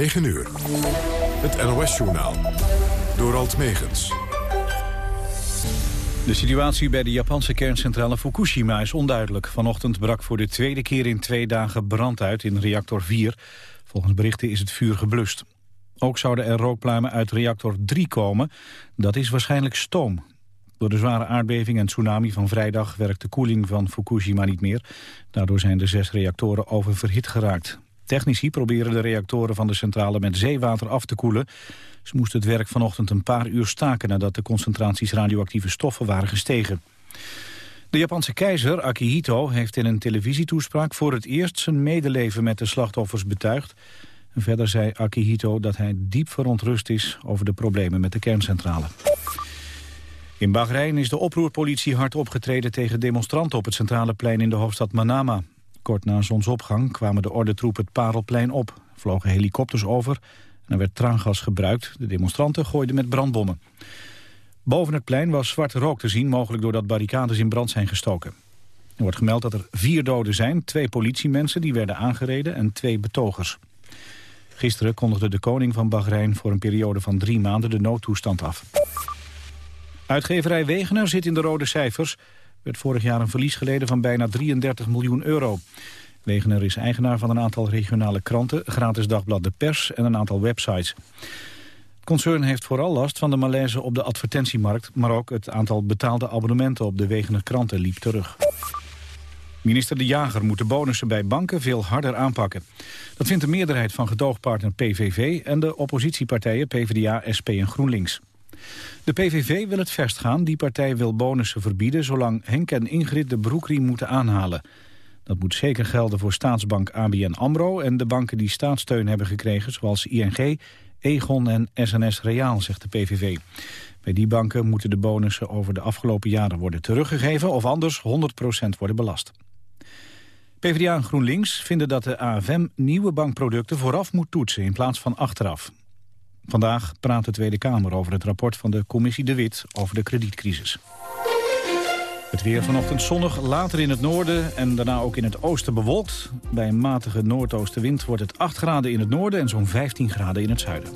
9 uur. Het NOS-journaal. Door Alt Megens. De situatie bij de Japanse kerncentrale Fukushima is onduidelijk. Vanochtend brak voor de tweede keer in twee dagen brand uit in reactor 4. Volgens berichten is het vuur geblust. Ook zouden er rookpluimen uit reactor 3 komen. Dat is waarschijnlijk stoom. Door de zware aardbeving en tsunami van vrijdag werkt de koeling van Fukushima niet meer. Daardoor zijn de zes reactoren oververhit geraakt. Technici proberen de reactoren van de centrale met zeewater af te koelen. Ze moesten het werk vanochtend een paar uur staken nadat de concentraties radioactieve stoffen waren gestegen. De Japanse keizer Akihito heeft in een televisietoespraak voor het eerst zijn medeleven met de slachtoffers betuigd. Verder zei Akihito dat hij diep verontrust is over de problemen met de kerncentrale. In Bahrein is de oproerpolitie hard opgetreden tegen demonstranten op het centrale plein in de hoofdstad Manama. Kort na zonsopgang kwamen de ordentroepen het Parelplein op, vlogen helikopters over er werd traangas gebruikt. De demonstranten gooiden met brandbommen. Boven het plein was zwarte rook te zien, mogelijk doordat barricades in brand zijn gestoken. Er wordt gemeld dat er vier doden zijn, twee politiemensen die werden aangereden en twee betogers. Gisteren kondigde de koning van Bahrein voor een periode van drie maanden de noodtoestand af. Uitgeverij Wegener zit in de rode cijfers. Werd vorig jaar een verlies geleden van bijna 33 miljoen euro. Wegener is eigenaar van een aantal regionale kranten, gratis dagblad De Pers en een aantal websites. Het concern heeft vooral last van de malaise op de advertentiemarkt, maar ook het aantal betaalde abonnementen op de Wegener kranten liep terug. Minister De Jager moet de bonussen bij banken veel harder aanpakken. Dat vindt de meerderheid van gedoogpartner PVV en de oppositiepartijen PvdA, SP en GroenLinks. De PVV wil het verst gaan. Die partij wil bonussen verbieden... zolang Henk en Ingrid de broekriem moeten aanhalen. Dat moet zeker gelden voor staatsbank ABN AMRO... en de banken die staatssteun hebben gekregen... zoals ING, Egon en SNS Reaal, zegt de PVV. Bij die banken moeten de bonussen over de afgelopen jaren worden teruggegeven... of anders 100% worden belast. PvdA en GroenLinks vinden dat de AFM nieuwe bankproducten vooraf moet toetsen... in plaats van achteraf. Vandaag praat de Tweede Kamer over het rapport van de commissie De Wit over de kredietcrisis. Het weer vanochtend zonnig, later in het noorden en daarna ook in het oosten bewolkt. Bij een matige noordoostenwind wordt het 8 graden in het noorden en zo'n 15 graden in het zuiden.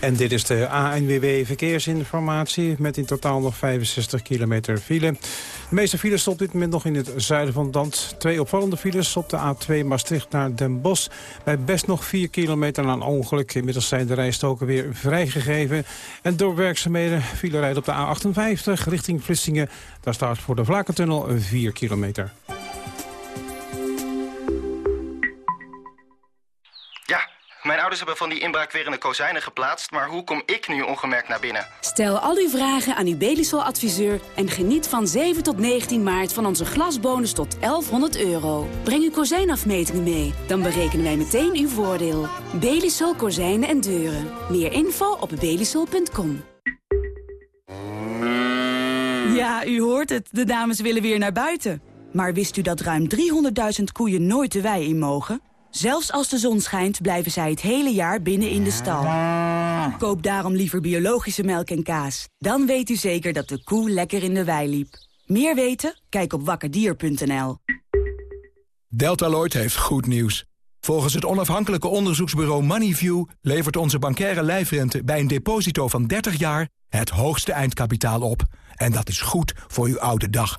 En dit is de ANWB Verkeersinformatie met in totaal nog 65 kilometer file. De meeste files op dit moment nog in het zuiden van land. Twee opvallende files op de A2 Maastricht naar Den Bosch. Bij best nog 4 kilometer na een ongeluk. Inmiddels zijn de rijstoken weer vrijgegeven. En door werkzaamheden file rijden op de A58 richting Vlissingen. Daar staat voor de Vlakentunnel 4 kilometer. Mijn ouders hebben van die inbraak weer in de kozijnen geplaatst... maar hoe kom ik nu ongemerkt naar binnen? Stel al uw vragen aan uw Belisol-adviseur... en geniet van 7 tot 19 maart van onze glasbonus tot 1100 euro. Breng uw kozijnafmetingen mee, dan berekenen wij meteen uw voordeel. Belisol Kozijnen en Deuren. Meer info op belisol.com. Ja, u hoort het. De dames willen weer naar buiten. Maar wist u dat ruim 300.000 koeien nooit de wei in mogen? Zelfs als de zon schijnt, blijven zij het hele jaar binnen in de stal. Koop daarom liever biologische melk en kaas. Dan weet u zeker dat de koe lekker in de wei liep. Meer weten? Kijk op wakkerdier.nl. Deltaloid heeft goed nieuws. Volgens het onafhankelijke onderzoeksbureau Moneyview... levert onze bankaire lijfrente bij een deposito van 30 jaar... het hoogste eindkapitaal op. En dat is goed voor uw oude dag.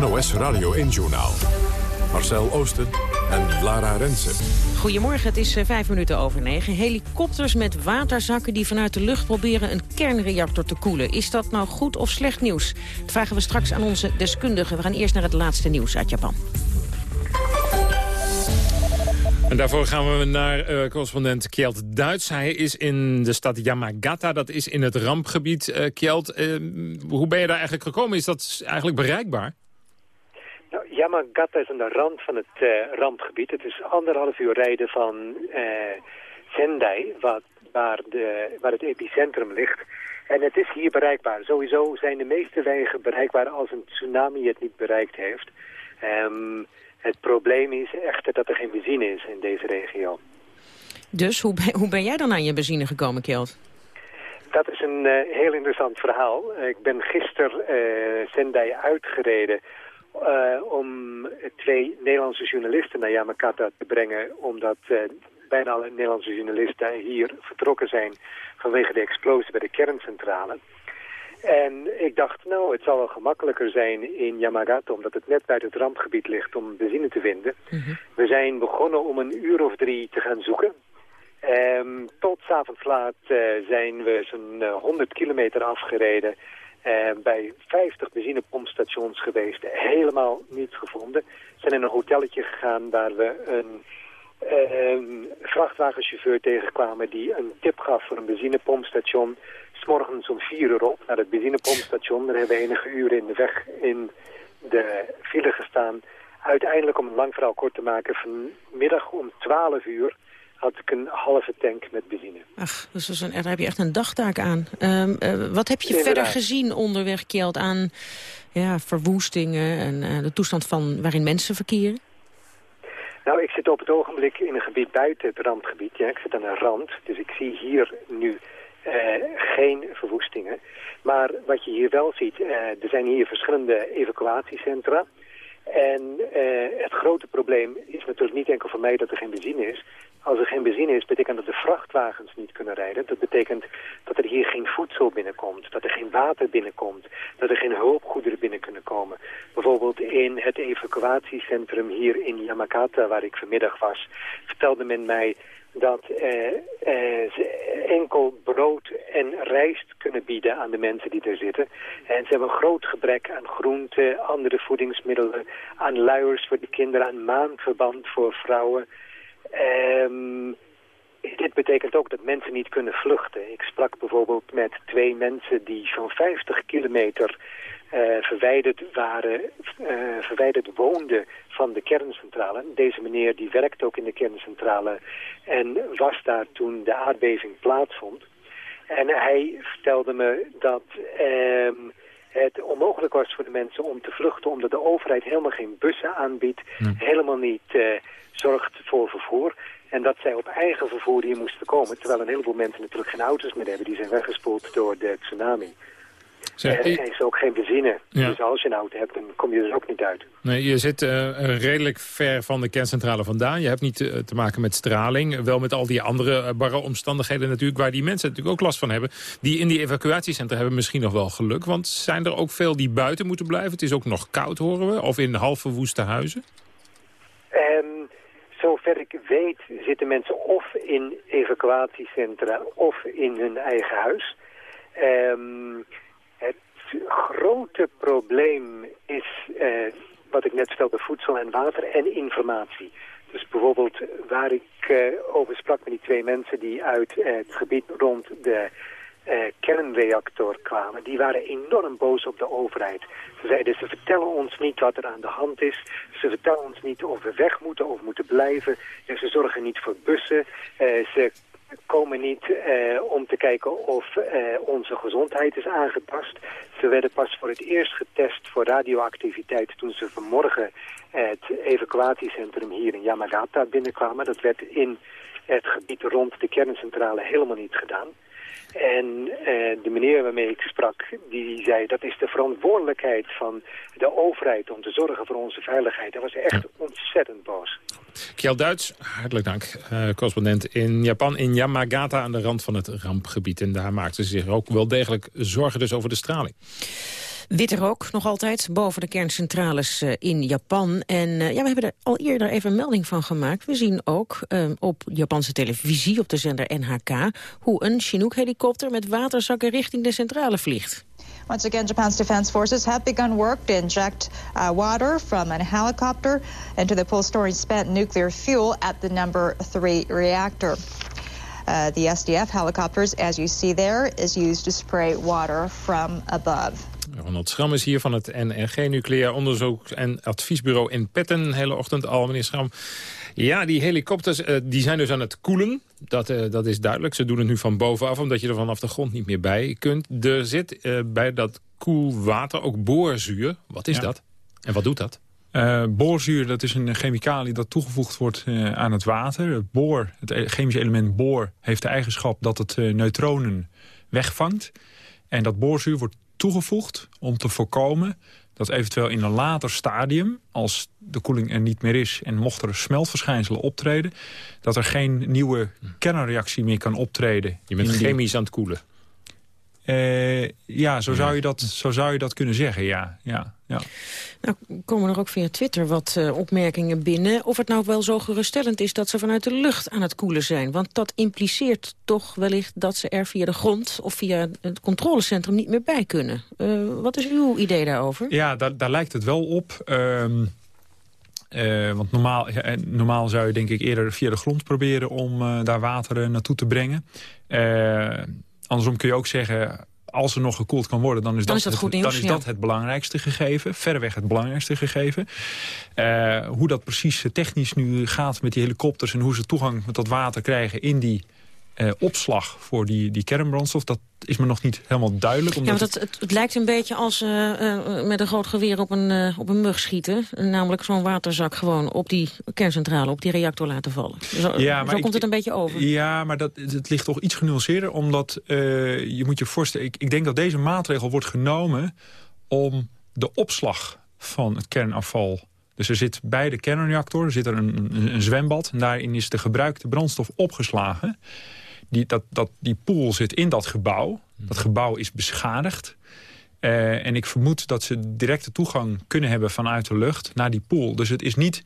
NOS Radio 1-journaal. Marcel Oosten en Lara Rensen. Goedemorgen, het is eh, vijf minuten over negen. Helikopters met waterzakken die vanuit de lucht proberen een kernreactor te koelen. Is dat nou goed of slecht nieuws? Dat vragen we straks aan onze deskundigen. We gaan eerst naar het laatste nieuws uit Japan. En daarvoor gaan we naar uh, correspondent Kjeld Duits. Hij is in de stad Yamagata, dat is in het rampgebied. Uh, Kjeld, hoe ben je daar eigenlijk gekomen? Is dat eigenlijk bereikbaar? Yamagata is aan de rand van het uh, rampgebied. Het is anderhalf uur rijden van uh, Sendai, wat, waar, de, waar het epicentrum ligt. En het is hier bereikbaar. Sowieso zijn de meeste wegen bereikbaar als een tsunami het niet bereikt heeft. Um, het probleem is echter dat er geen benzine is in deze regio. Dus hoe ben, hoe ben jij dan aan je benzine gekomen, Kjeld? Dat is een uh, heel interessant verhaal. Ik ben gisteren uh, Sendai uitgereden uh, om twee Nederlandse journalisten naar Yamakata te brengen... omdat bijna alle Nederlandse journalisten hier vertrokken zijn vanwege de explosie bij de kerncentrale. En ik dacht, nou, het zal wel gemakkelijker zijn in Yamagata... omdat het net buiten het rampgebied ligt om benzine te vinden. Mhm. We zijn begonnen om een uur of drie te gaan zoeken. Um, tot s'avonds laat uh, zijn we zo'n uh, 100 kilometer afgereden... Uh, bij 50 benzinepompstations geweest. Helemaal niets gevonden. Zijn in een hotelletje gegaan waar we een uh, vrachtwagenchauffeur tegenkwamen die een tip gaf voor een benzinepompstation. S'morgens om vier uur op naar het benzinepompstation. Daar hebben we enige uren in de weg in de file gestaan. Uiteindelijk, om een lang verhaal kort te maken, vanmiddag om 12 uur had ik een halve tank met benzine. Ach, dus een, daar heb je echt een dagtaak aan. Um, uh, wat heb je verder gezien onderweg, Kjeld, aan ja, verwoestingen en uh, de toestand van waarin mensen verkeren? Nou, ik zit op het ogenblik in een gebied buiten het randgebied. Ja, ik zit aan een rand, dus ik zie hier nu uh, geen verwoestingen. Maar wat je hier wel ziet, er zijn hier verschillende evacuatiecentra. En uh, het grote probleem is natuurlijk niet enkel voor mij dat er geen benzine is. Als er geen benzine is, betekent dat de vrachtwagens niet kunnen rijden. Dat betekent dat er hier geen voedsel binnenkomt, dat er geen water binnenkomt, dat er geen hulpgoederen binnen kunnen komen. Bijvoorbeeld in het evacuatiecentrum hier in Yamakata, waar ik vanmiddag was, vertelde men mij dat eh, eh, ze enkel brood en rijst kunnen bieden aan de mensen die er zitten. En ze hebben een groot gebrek aan groenten, andere voedingsmiddelen, aan luiers voor de kinderen, aan maandverband voor vrouwen. Um, dit betekent ook dat mensen niet kunnen vluchten. Ik sprak bijvoorbeeld met twee mensen die zo'n 50 kilometer uh, verwijderd waren, uh, verwijderd woonden van de kerncentrale. Deze meneer die werkt ook in de kerncentrale en was daar toen de aardbeving plaatsvond. En hij vertelde me dat uh, het onmogelijk was voor de mensen om te vluchten... omdat de overheid helemaal geen bussen aanbiedt, helemaal niet uh, zorgt voor vervoer... En dat zij op eigen vervoer hier moesten komen. Terwijl een heleboel mensen natuurlijk geen auto's meer hebben. Die zijn weggespoeld door de tsunami. Zeg, en er is ook geen benzine. Dus als je een auto hebt, dan kom je er ook niet uit. Nee, je zit uh, redelijk ver van de kerncentrale vandaan. Je hebt niet uh, te maken met straling. Wel met al die andere uh, barre omstandigheden natuurlijk... waar die mensen natuurlijk ook last van hebben. Die in die evacuatiecentra hebben misschien nog wel geluk. Want zijn er ook veel die buiten moeten blijven? Het is ook nog koud, horen we. Of in half verwoeste huizen? Um, zover ik weet zitten mensen of in evacuatiecentra... of in hun eigen huis... Um, grote probleem is, eh, wat ik net stelde, voedsel en water en informatie. Dus bijvoorbeeld waar ik eh, over sprak met die twee mensen die uit eh, het gebied rond de kernreactor kwamen, die waren enorm boos op de overheid. Ze zeiden, ze vertellen ons niet wat er aan de hand is. Ze vertellen ons niet of we weg moeten of moeten blijven. En ze zorgen niet voor bussen. Ze komen niet uh, om te kijken of uh, onze gezondheid is aangetast. Ze werden pas voor het eerst getest voor radioactiviteit toen ze vanmorgen het evacuatiecentrum hier in Yamagata binnenkwamen. Dat werd in het gebied rond de kerncentrale helemaal niet gedaan. En uh, de meneer waarmee ik sprak, die zei dat is de verantwoordelijkheid van de overheid om te zorgen voor onze veiligheid. Hij was echt ontzettend boos. Kjell Duits, hartelijk dank. Uh, correspondent in Japan, in Yamagata aan de rand van het rampgebied. En daar maakten ze zich ook wel degelijk zorgen dus over de straling. Witte rook nog altijd boven de kerncentrales uh, in Japan. En uh, ja, we hebben er al eerder even een melding van gemaakt. We zien ook uh, op Japanse televisie, op de zender NHK... hoe een Chinook-helikopter met waterzakken richting de centrale vliegt. Once again, Japan's defense forces have begun work to inject uh, water from a helicopter into the pool storing spent nuclear fuel at the number three reactor. Uh, the SDF helicopters, as you see there, is used to spray water from above. Ronald Schram is hier van het NRG Nucleair Onderzoek en Adviesbureau in Petten. Hele ochtend al, meneer Schram. Ja, die helikopters uh, die zijn dus aan het koelen. Dat, uh, dat is duidelijk. Ze doen het nu van bovenaf, omdat je er vanaf de grond niet meer bij kunt. Er zit uh, bij dat koelwater ook boorzuur. Wat is ja. dat? En wat doet dat? Uh, boorzuur dat is een chemicalië dat toegevoegd wordt uh, aan het water. Het boor, het chemische element boor, heeft de eigenschap dat het uh, neutronen wegvangt. En dat boorzuur wordt toegevoegd om te voorkomen dat eventueel in een later stadium... als de koeling er niet meer is en mocht er smeltverschijnselen optreden... dat er geen nieuwe kernreactie meer kan optreden. Je bent chemisch aan het koelen. Uh, ja, zo zou, je dat, zo zou je dat kunnen zeggen, ja. ja, ja. Nou, komen er ook via Twitter wat uh, opmerkingen binnen... of het nou wel zo geruststellend is dat ze vanuit de lucht aan het koelen zijn. Want dat impliceert toch wellicht dat ze er via de grond... of via het controlecentrum niet meer bij kunnen. Uh, wat is uw idee daarover? Ja, daar, daar lijkt het wel op... Um... Uh, want normaal, ja, normaal zou je denk ik eerder via de grond proberen om uh, daar water naartoe te brengen. Uh, andersom kun je ook zeggen, als er nog gekoeld kan worden... dan is, dan dat, is dat, het, nieuws, dan is ja. dat het belangrijkste gegeven. Verreweg het belangrijkste gegeven. Uh, hoe dat precies technisch nu gaat met die helikopters... en hoe ze toegang met dat water krijgen in die uh, opslag voor die, die kernbrandstof... dat is me nog niet helemaal duidelijk. Omdat ja, want het, het, het, lijkt een beetje als uh, uh, met een groot geweer op een, op een mug schieten. Namelijk zo'n waterzak gewoon op die kerncentrale, op die reactor laten vallen. Zo, ja, maar zo komt het een beetje over. Ja, maar dat, het ligt toch iets genuanceerder. Omdat je moet je voorstellen, ik, ik denk dat deze maatregel wordt genomen... om de opslag van het kernafval dus er zit bij de kernreactor er zit er een, een, een zwembad. En daarin is de gebruikte brandstof opgeslagen. Die, dat, dat, die pool zit in dat gebouw. Dat gebouw is beschadigd. Uh, en ik vermoed dat ze directe toegang kunnen hebben vanuit de lucht naar die pool. Dus het is niet...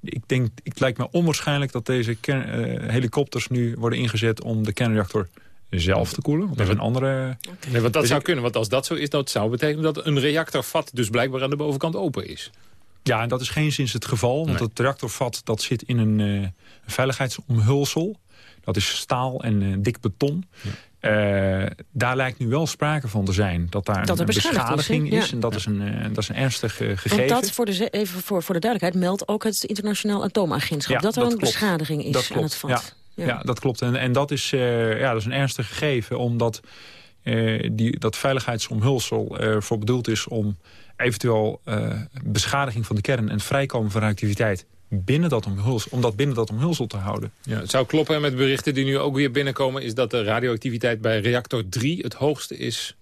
Ik denk, het lijkt me onwaarschijnlijk dat deze kern, uh, helikopters nu worden ingezet om de kernreactor zelf te koelen. Want dat is een andere... Okay. Nee, want dat dus zou ik... kunnen, want als dat zo is, dat zou betekenen dat een reactorvat dus blijkbaar aan de bovenkant open is. Ja, en dat is geen sinds het geval. Want nee. het reactorvat dat zit in een, uh, een veiligheidsomhulsel. Dat is staal en uh, dik beton. Ja. Uh, daar lijkt nu wel sprake van te zijn dat daar dat een beschadiging is. ja. En dat, is een, uh, dat is een ernstig uh, gegeven. Want dat, voor de, even voor, voor de duidelijkheid, meldt ook het Internationaal Atoomagentschap. dat er dat een klopt. beschadiging is dat aan het vat. Ja, ja. dat klopt. En, en dat, is, ja, dat is een ernstig gegeven, omdat die, dat veiligheidsomhulsel ervoor bedoeld is om eventueel beschadiging van de kern en vrijkomen van reactiviteit binnen dat omhulsel, om dat binnen dat omhulsel te houden. Ja, het zou kloppen met berichten die nu ook weer binnenkomen... is dat de radioactiviteit bij reactor 3 het hoogste is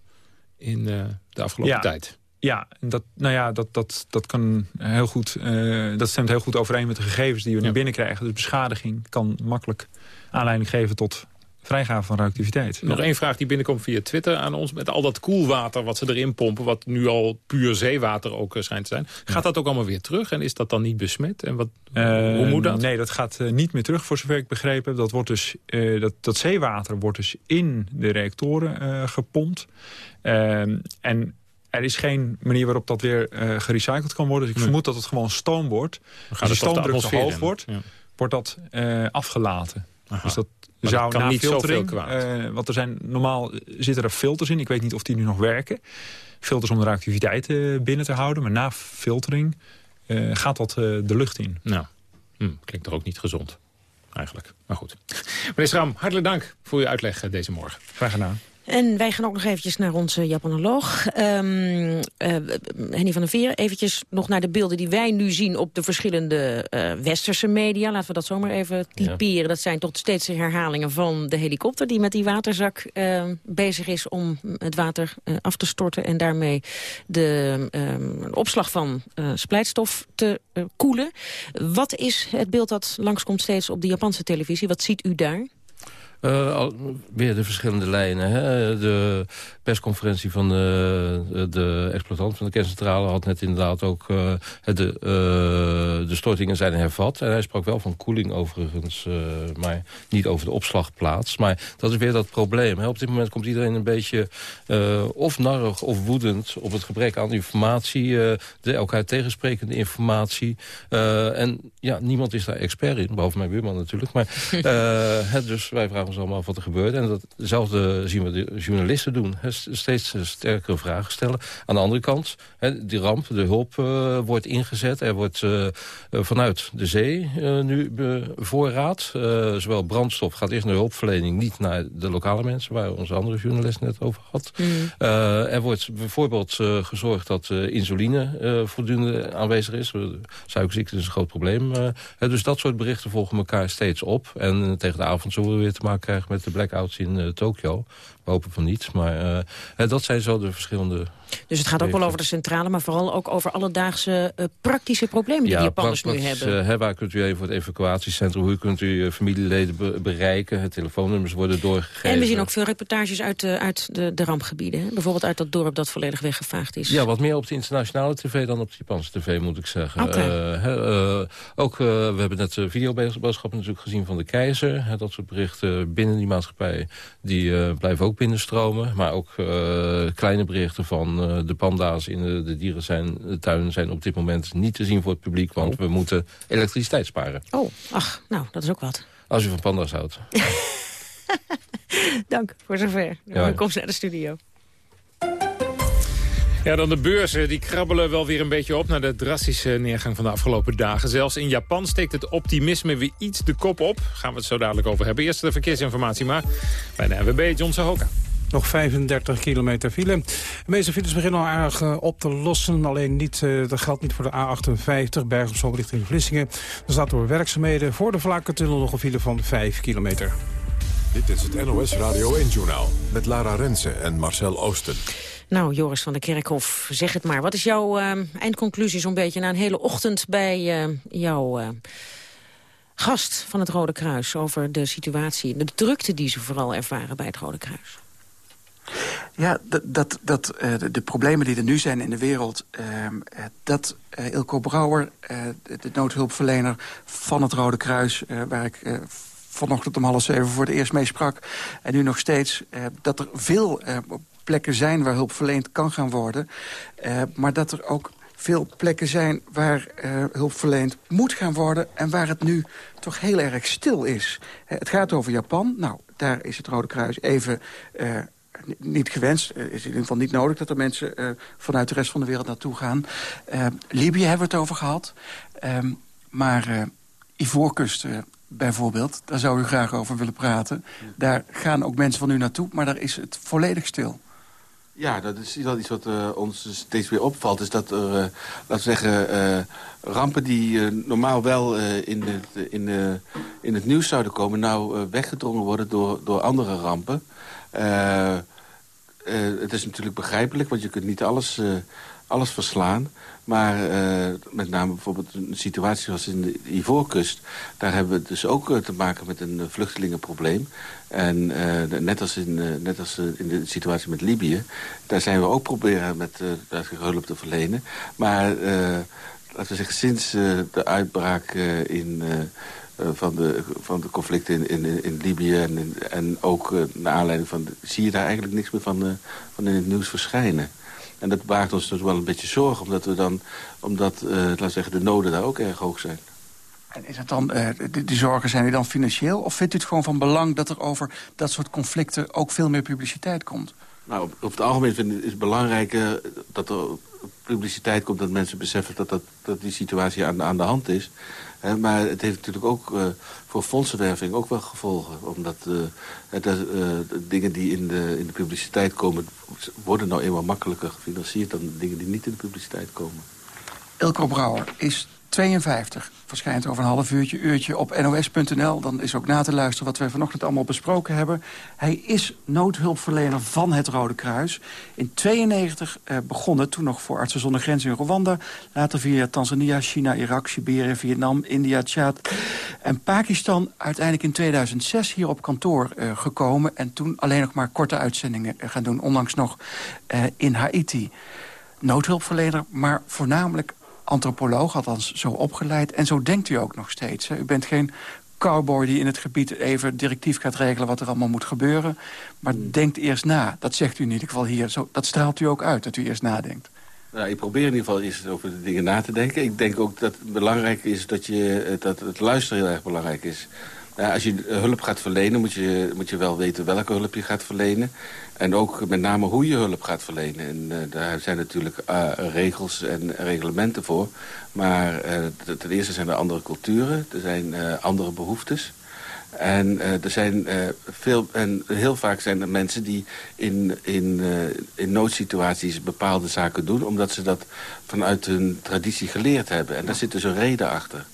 in uh, de afgelopen ja. tijd. Ja, dat, nou ja, dat, dat, dat, kan heel goed, uh, dat stemt heel goed overeen met de gegevens die we ja. nu binnenkrijgen. Dus beschadiging kan makkelijk aanleiding geven tot vrijgave van radioactiviteit. Nog ja. één vraag die binnenkomt via Twitter aan ons. Met al dat koelwater wat ze erin pompen, wat nu al puur zeewater ook uh, schijnt te zijn. Gaat ja. dat ook allemaal weer terug en is dat dan niet besmet? En wat, uh, hoe moet dat? Nee, dat gaat uh, niet meer terug voor zover ik begrepen heb. Dat, wordt dus, dat, dat zeewater wordt dus in de reactoren gepompt. Ehm, en er is geen manier waarop dat weer gerecycled kan worden. Dus ik nee. vermoed dat het gewoon stoom wordt. Als de stoomdruk te hoog wordt, ja. wordt dat afgelaten. Aha. Dus dat maar zou na niet filtering, uh, want er zijn normaal zitten er filters in. Ik weet niet of die nu nog werken. Filters om de reactiviteit uh, binnen te houden. Maar na filtering uh, gaat dat de lucht in. Nou, hm, klinkt toch ook niet gezond, eigenlijk. Maar goed. Meneer Schram, hartelijk dank voor uw uitleg deze morgen. Graag gedaan. En wij gaan ook nog eventjes naar onze Japanoloog. Um, uh, Henny van der Veer, eventjes nog naar de beelden die wij nu zien... op de verschillende uh, westerse media. Laten we dat zomaar even typeren. Ja. Dat zijn tot steeds de herhalingen van de helikopter... die met die waterzak uh, bezig is om het water af te storten... en daarmee de ehm, opslag van splijtstof te koelen. Wat is het beeld dat langskomt steeds op de Japanse televisie? Wat ziet u daar? Al, weer de verschillende lijnen. Hè? De persconferentie van de, de exploitant van de kerncentrale... had net inderdaad ook uh, de, uh, de stortingen zijn hervat. En hij sprak wel van koeling overigens, maar niet over de opslagplaats. Maar dat is weer dat probleem. Hè? Op dit moment komt iedereen een beetje of narrig of woedend... op het gebrek aan informatie, de elkaar tegensprekende informatie. en ja, niemand is daar expert in, behalve mijn buurman natuurlijk. Maar dus wij vragen ons allemaal wat er gebeurt. En datzelfde zien we de journalisten doen. Steeds sterkere vragen stellen. Aan de andere kant, hè, die ramp, de hulp wordt ingezet. Er wordt vanuit de zee nu voorraad. zowel brandstof gaat eerst naar de hulpverlening, niet naar de lokale mensen... waar onze andere journalist net over had. Mm. er wordt bijvoorbeeld gezorgd dat insuline voldoende aanwezig is. Suikerziekte is een groot probleem. dus dat soort berichten volgen elkaar steeds op. En tegen de avond zullen we weer te maken krijgen met de blackouts in uh, Tokio. We hopen van niet. Maar uh, dat zijn zo de verschillende dus het gaat ook wel over de centrale, maar vooral ook over alledaagse uh, praktische problemen die de Japanners nu hebben. Hè, waar kunt u even voor het evacuatiecentrum, hoe kunt u familieleden bereiken, het telefoonnummers worden doorgegeven. En we zien ook veel reportages uit, uh, uit de, de rampgebieden. Hè? Bijvoorbeeld uit dat dorp dat volledig weggevaagd is. Ja, wat meer op de internationale tv dan op de Japanse tv, moet ik zeggen. Okay. ook, we hebben net videoboodschappen natuurlijk gezien van de keizer. Hè, dat soort berichten binnen die maatschappij, die blijven ook binnenstromen. Maar ook kleine berichten van eh, de panda's in de, de dierentuin zijn op dit moment niet te zien voor het publiek. Want oh. we moeten elektriciteit sparen. Oh, ach, nou, dat is ook wat. Als u van panda's houdt. Dank voor zover. Ja. Kom naar de studio. Ja, dan de beurzen. Die krabbelen wel weer een beetje op... naar de drastische neergang van de afgelopen dagen. Zelfs in Japan steekt het optimisme weer iets de kop op. Gaan we het zo dadelijk over hebben. Eerst de verkeersinformatie, maar bij de NWB John Sahoka. Nog 35 kilometer file. De meeste files beginnen al erg eh, op te lossen. Alleen niet, uh, dat geldt niet voor de A58, Bergen richting Vlissingen. Er staat door werkzaamheden voor de Vlakentunnel nog een file van 5 kilometer. Dit is het NOS Radio 1-journaal met Lara Rensen en Marcel Oosten. Nou, Joris van der Kerkhof, zeg het maar. Wat is jouw uh, eindconclusie zo'n beetje na een hele ochtend bij uh, jouw gast van het Rode Kruis... over de situatie, de drukte die ze vooral ervaren bij het Rode Kruis? Ja, dat, dat, dat de, problemen die er nu zijn in de wereld... Uh, dat Ilko Brouwer, de, de, noodhulpverlener van het Rode Kruis... waar ik vanochtend om half zeven voor het eerst mee sprak... en nu nog steeds, dat er veel plekken zijn waar hulp verleend kan gaan worden... maar dat er ook veel plekken zijn waar hulp verleend moet gaan worden... en waar het nu toch heel erg stil is. het gaat over Japan. Nou, daar is het Rode Kruis even niet gewenst. Is in ieder geval niet nodig dat er mensen vanuit de rest van de wereld naartoe gaan. Libië hebben we het over gehad. Ehm, maar Ivoorkust bijvoorbeeld, daar zou u graag over willen praten. Daar gaan ook mensen van u naartoe, maar daar is het volledig stil. Ja, dat is wel iets wat ons steeds weer opvalt. Is dat er, laten we zeggen, rampen die normaal wel in, in, in het nieuws zouden komen... nou weggedrongen worden door, door andere rampen. Het is natuurlijk begrijpelijk, want je kunt niet alles, alles verslaan. Maar met name bijvoorbeeld een situatie zoals in de Ivoorkust... daar hebben we dus ook te maken met een vluchtelingenprobleem. En net als, in, net als in de situatie met Libië... daar zijn we ook proberen met hulp te verlenen. Maar laten we zeggen, sinds de uitbraak in eh, van, de, van de conflicten in, in, in Libië. En, en ook naar aanleiding van... zie je daar eigenlijk niks meer van, van in het nieuws verschijnen. En dat baart ons dus wel een beetje zorgen. Omdat, we dan, omdat laten zeggen, de noden daar ook erg hoog zijn. En is het dan, die, die, zorgen zijn die dan financieel? Of vindt u het gewoon van belang dat er over dat soort conflicten... ook veel meer publiciteit komt? Nou, op, op het algemeen vind ik het belangrijk dat er publiciteit komt... dat mensen beseffen dat, dat, dat die situatie aan, aan de hand is maar het heeft natuurlijk ook uh, voor fondsenwerving ook wel gevolgen. Omdat uh, de, dingen die in de, in de publiciteit komen... worden nou eenmaal makkelijker gefinancierd... dan dingen die niet in de publiciteit komen. Elko Brouwer is 52. Verschijnt over een half uurtje, uurtje op nos.nl. Dan is ook na te luisteren wat we vanochtend allemaal besproken hebben. Hij is noodhulpverlener van het Rode Kruis. In 92 eh, begonnen, toen nog voor Artsen zonder Grenzen in Rwanda. Later via Tanzania, China, Irak, Siberië, Vietnam, India, Tjaad en Pakistan. Uiteindelijk in 2006 hier op kantoor eh, gekomen. En toen alleen nog maar korte uitzendingen eh, gaan doen. Onlangs nog eh, in Haiti noodhulpverlener, maar voornamelijk antropoloog, althans zo opgeleid. En zo denkt u ook nog steeds. Hè? U bent geen cowboy die in het gebied even directief gaat regelen... wat er allemaal moet gebeuren. Maar hmm. denkt eerst na. Dat zegt u in ieder geval hier. Zo, dat straalt u ook uit, dat u eerst nadenkt. Nou, ik probeer in ieder geval eerst over de dingen na te denken. Ik denk ook dat het belangrijk is dat, je, dat het luisteren heel erg belangrijk is. Ja, als je hulp gaat verlenen, moet je, moet je wel weten welke hulp je gaat verlenen. En ook met name hoe je hulp gaat verlenen. En uh, daar zijn natuurlijk uh, regels en reglementen voor. Maar uh, ten eerste zijn er andere culturen, er zijn andere behoeftes. En er zijn veel, en heel vaak zijn er mensen die in, in, in noodsituaties bepaalde zaken doen... omdat ze dat vanuit hun traditie geleerd hebben. En daar zit dus een reden achter.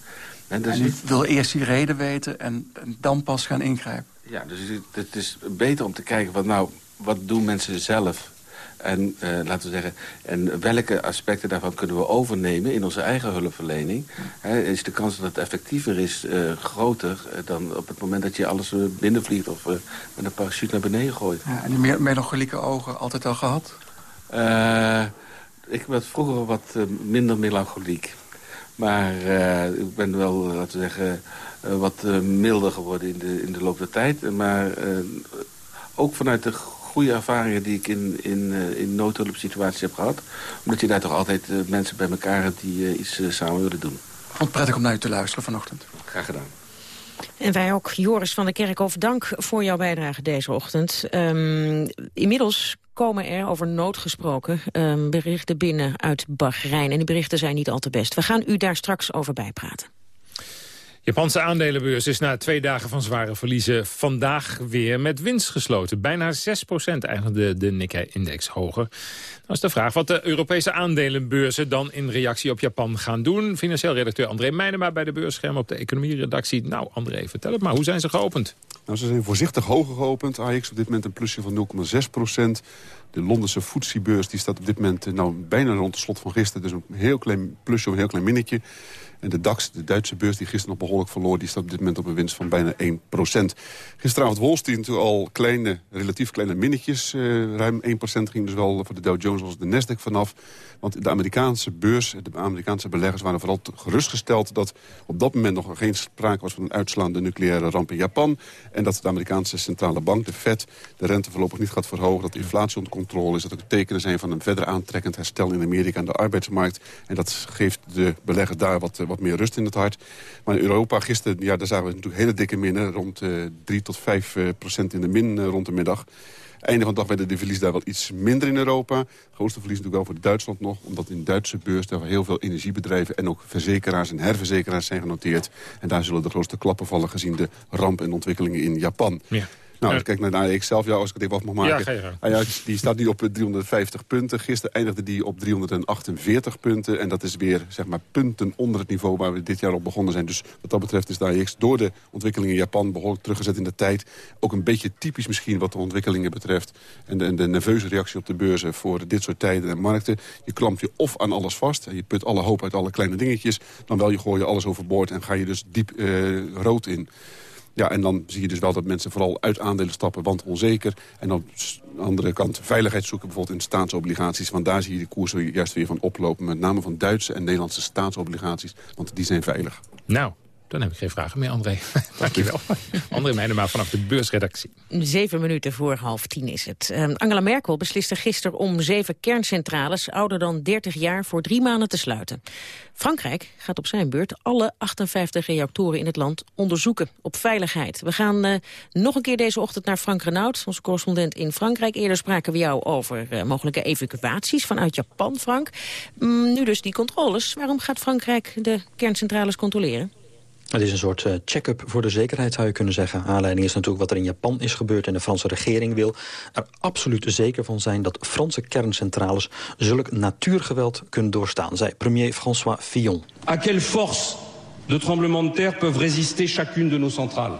En, dus en wil eerst die reden weten en, en dan pas gaan ingrijpen. Ja, dus het is beter om te kijken van nou, wat doen mensen zelf? En uh, laten we zeggen, en welke aspecten daarvan kunnen we overnemen in onze eigen hulpverlening? He, is de kans dat het effectiever is uh, groter dan op het moment dat je alles binnenvliegt of met een parachute naar beneden gooit? Ja, en die melancholieke ogen altijd al gehad? ik was vroeger wat minder melancholiek. Maar ik ben wel, laten we zeggen, wat milder geworden in de, in de loop der tijd. Maar ook vanuit de goede ervaringen die ik in, in, uh, in noodhulpsituaties heb gehad. Omdat je daar toch altijd uh, mensen bij elkaar hebt die uh, iets samen willen doen. Vond prettig om naar u te luisteren vanochtend. Graag gedaan. En wij ook, Joris van der Kerkhof, dank voor jouw bijdrage deze ochtend. Um, inmiddels komen er, over nood gesproken, um, berichten binnen uit Bahrein. En die berichten zijn niet al te best. We gaan u daar straks over bijpraten. Japanse aandelenbeurs is na twee dagen van zware verliezen vandaag weer met winst gesloten. Bijna 6% eindigde de Nikkei-index hoger. Dat is de vraag wat de Europese aandelenbeurzen dan in reactie op Japan gaan doen. Financieel redacteur André Meijnema bij de beursscherm op de economieredactie. Nou André, vertel het maar. Hoe zijn ze geopend? Nou, ze zijn voorzichtig hoger geopend. AX op dit moment een plusje van 0,6% De Londense FTSE-beurs staat op dit moment nou, bijna rond de slot van gisteren. Dus een heel klein plusje een heel klein minnetje. En de DAX, de Duitse beurs die gisteren nog behoorlijk verloor... die staat op dit moment op een winst van bijna 1% Gisteravond Wall Street al kleine, relatief kleine minnetjes. Uh, ruim 1% ging dus wel voor de Dow Jones als de Nasdaq vanaf. Want de Amerikaanse beurs, de Amerikaanse beleggers waren vooral gerustgesteld... dat op dat moment nog geen sprake was van een uitslaande nucleaire ramp in Japan. En dat de Amerikaanse centrale bank, de Fed, de rente voorlopig niet gaat verhogen. Dat de inflatie onder controle is. Dat er tekenen zijn van een verder aantrekkend herstel in Amerika aan de arbeidsmarkt. En dat geeft de beleggers daar wat, wat meer rust in het hart. Maar in Europa gisteren, ja, daar zagen we natuurlijk hele dikke minnen. Rond uh, eh, 3 tot 5 uh, procent in de min uh, rond de middag. Einde van de dag werden de verlies daar wel iets minder in Europa. Het grootste verlies natuurlijk wel voor Duitsland nog. Omdat in Duitse beurs daar heel veel energiebedrijven... en ook verzekeraars en herverzekeraars zijn genoteerd. En daar zullen de grootste klappen vallen gezien de ramp en ontwikkelingen in Japan. Ja. Nou, als ik kijk naar de AEX zelf, ja, als ik het even af mag maken. Ja, Ajax, die staat nu op 350 eh, punten. Gisteren eindigde die op 348 punten. En dat is weer zeg maar, punten onder het niveau waar we dit jaar op begonnen zijn. Dus wat dat betreft is de AEX door de ontwikkelingen in Japan behoorlijk teruggezet in de tijd. Ook een beetje typisch misschien wat de ontwikkelingen betreft. En de, en de nerveuze reactie op de beurzen voor dit soort tijden en markten. Je klampt je of aan alles vast. En je put alle hoop uit alle kleine dingetjes. Dan wel je gooi je alles overboord en ga je dus diep uh, rood in. Ja, en dan zie je dus wel dat mensen vooral uit aandelen stappen, want onzeker. En dan aan de andere kant veiligheid zoeken, bijvoorbeeld in staatsobligaties. Want daar zie je de koersen juist weer van oplopen. Met name van Duitse en Nederlandse staatsobligaties, want die zijn veilig. Nou, dan heb ik geen vragen meer, André. Dankjewel. André Meijnema vanaf de beursredactie. Zeven minuten voor half tien is het. Uh, Angela Merkel besliste gisteren om zeven kerncentrales... ouder dan 30 jaar voor drie maanden te sluiten. Frankrijk gaat op zijn beurt alle 58 reactoren in het land onderzoeken op veiligheid. We gaan uh, nog een keer deze ochtend naar Frank Renaud, onze correspondent in Frankrijk. Eerder spraken we jou over uh, mogelijke evacuaties vanuit Japan, Frank. Mm, nu dus die controles. Waarom gaat Frankrijk de kerncentrales controleren? Het is een soort uh, check-up voor de zekerheid, zou je kunnen zeggen. Aanleiding is natuurlijk wat er in Japan is gebeurd... en de Franse regering wil er absoluut zeker van zijn... dat Franse kerncentrales zulk natuurgeweld kunnen doorstaan... zei premier François Fillon. À quelle force de tremblement de terre peuvent résister chacune de nos centrales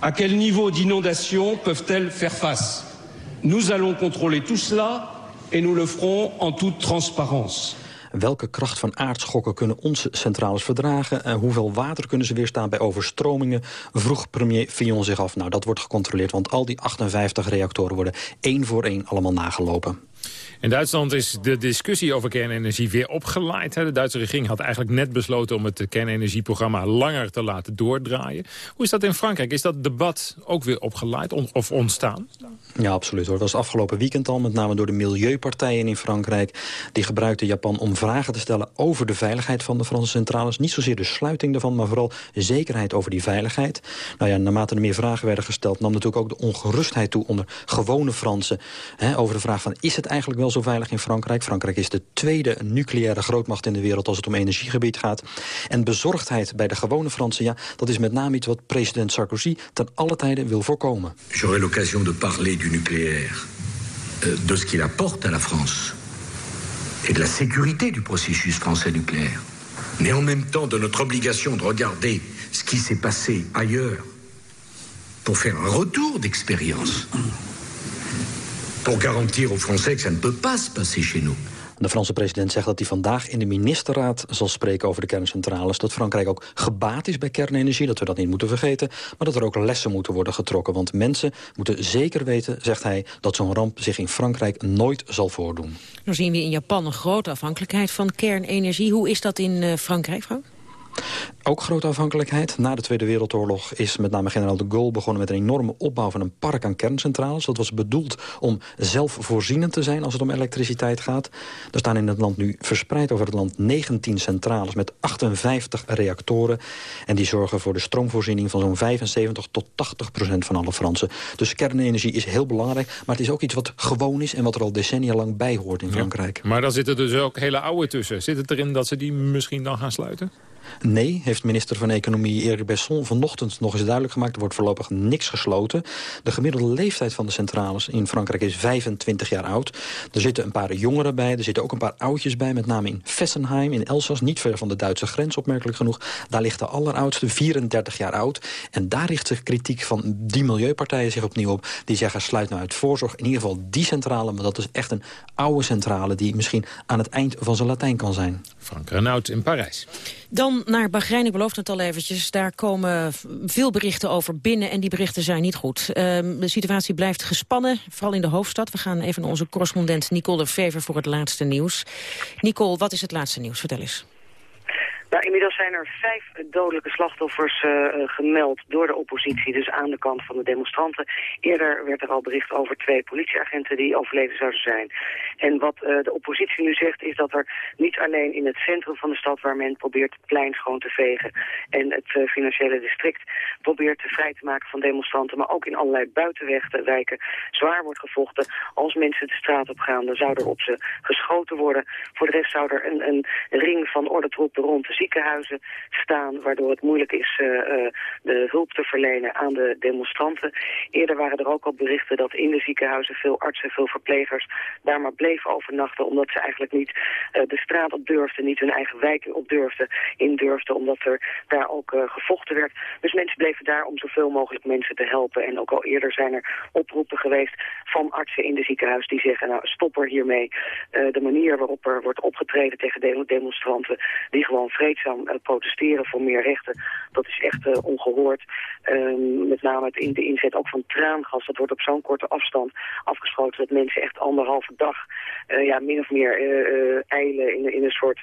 À quel niveau d'inondation peuvent-elles faire face Nous allons contrôler tout cela et nous le ferons en toute transparence. Welke kracht van aardschokken kunnen onze centrales verdragen? En hoeveel water kunnen ze weerstaan bij overstromingen? Vroeg premier Fillon zich af. Nou, dat wordt gecontroleerd, want al die 58 reactoren worden één voor één allemaal nagelopen. In Duitsland is de discussie over kernenergie weer opgeleid. De Duitse regering had eigenlijk net besloten om het kernenergieprogramma langer te laten doordraaien. Hoe is dat in Frankrijk? Is dat debat ook weer opgeleid of ontstaan? Ja, absoluut. Hoor. Dat was afgelopen weekend al, met name door de milieupartijen in Frankrijk. Die gebruikten Japan om vragen te stellen over de veiligheid van de Franse centrales. Niet zozeer de sluiting ervan, maar vooral zekerheid over die veiligheid. Nou ja, naarmate er meer vragen werden gesteld... nam natuurlijk ook de ongerustheid toe onder gewone Fransen... Hè, over de vraag van, is het eigenlijk wel zo veilig in Frankrijk? Frankrijk is de tweede nucleaire grootmacht in de wereld... als het om energiegebied gaat. En bezorgdheid bij de gewone Fransen, ja, dat is met name iets... wat president Sarkozy ten alle tijden wil voorkomen. J'aurai l'occasion de parler du nucléaire, euh, de ce qu'il apporte à la France et de la sécurité du processus français nucléaire. Mais en même temps de notre obligation de regarder ce qui s'est passé ailleurs pour faire un retour d'expérience, pour garantir aux Français que ça ne peut pas se passer chez nous. De Franse president zegt dat hij vandaag in de ministerraad zal spreken over de kerncentrales. Dat Frankrijk ook gebaat is bij kernenergie, dat we dat niet moeten vergeten. Maar dat er ook lessen moeten worden getrokken. Want mensen moeten zeker weten, zegt hij, dat zo'n ramp zich in Frankrijk nooit zal voordoen. Nu zien we in Japan een grote afhankelijkheid van kernenergie. Hoe is dat in uh, Frankrijk, Frank? Ook grote afhankelijkheid. Na de Tweede Wereldoorlog is met name generaal de Gaulle begonnen met een enorme opbouw van een park aan kerncentrales. Dat was bedoeld om zelfvoorzienend te zijn als het om elektriciteit gaat. Er staan in het land nu verspreid over het land 19 centrales met 58 reactoren. En die zorgen voor de stroomvoorziening van zo'n 75 tot 80 procent van alle Fransen. Dus kernenergie is heel belangrijk, maar het is ook iets wat gewoon is en wat er al decennia lang bij hoort in Frankrijk. Ja, maar dan zitten dus ook hele oude tussen. Zit het erin dat ze die misschien dan gaan sluiten? Nee, heeft minister van Economie Erik Besson vanochtend nog eens duidelijk gemaakt. Er wordt voorlopig niks gesloten. De gemiddelde leeftijd van de centrales in Frankrijk is 25 jaar oud. Er zitten een paar jongeren bij, er zitten ook een paar oudjes bij. Met name in Fessenheim, in Elsass, niet ver van de Duitse grens, opmerkelijk genoeg. Daar ligt de alleroudste, 34 jaar oud. En daar richt zich kritiek van die milieupartijen zich opnieuw op. Die zeggen, sluit nou uit voorzorg. In ieder geval die centrale, maar dat is echt een oude centrale... die misschien aan het eind van zijn Latijn kan zijn. Frank Renaud in Parijs. Dan naar Bahrein, ik beloofde het al eventjes. Daar komen veel berichten over binnen en die berichten zijn niet goed. Um, de situatie blijft gespannen, vooral in de hoofdstad. We gaan even naar onze correspondent Nicole de Fever voor het laatste nieuws. Nicole, wat is het laatste nieuws? Vertel eens. Inmiddels zijn er vijf dodelijke slachtoffers uh, gemeld door de oppositie, dus aan de kant van de demonstranten. Eerder werd er al bericht over twee politieagenten die overleden zouden zijn. En wat uh, de oppositie nu zegt is dat er niet alleen in het centrum van de stad waar men probeert het plein schoon te vegen en het financiële district probeert vrij te maken van demonstranten, maar ook in allerlei buitenwijken zwaar wordt gevochten. Als mensen de straat op gaan, dan zou er op ze geschoten worden. Voor de rest zou er een, een ring van ordentroepen rond de ziekenhuizen staan... waardoor het moeilijk is uh, uh, de hulp te verlenen aan de demonstranten. Eerder waren er ook al berichten dat in de ziekenhuizen... veel artsen, veel verplegers daar maar bleven overnachten... omdat ze eigenlijk niet uh, de straat op durfden, niet hun eigen wijk op durfden, in durfden... omdat er daar ook gevochten werd. Dus mensen bleven daar om zoveel mogelijk mensen te helpen. En ook al eerder zijn er oproepen geweest van artsen in de ziekenhuis... die zeggen, nou, stop er hiermee. de manier waarop er wordt opgetreden tegen demonstranten... die gewoon vreemd vreedzaam uh, protesteren voor meer rechten. Dat is echt uh, ongehoord. Uh, met name het in de inzet ook van traangas. Dat wordt op zo'n korte afstand afgeschoten dat mensen echt anderhalve dag uh, ja, min of meer eilen in, in een soort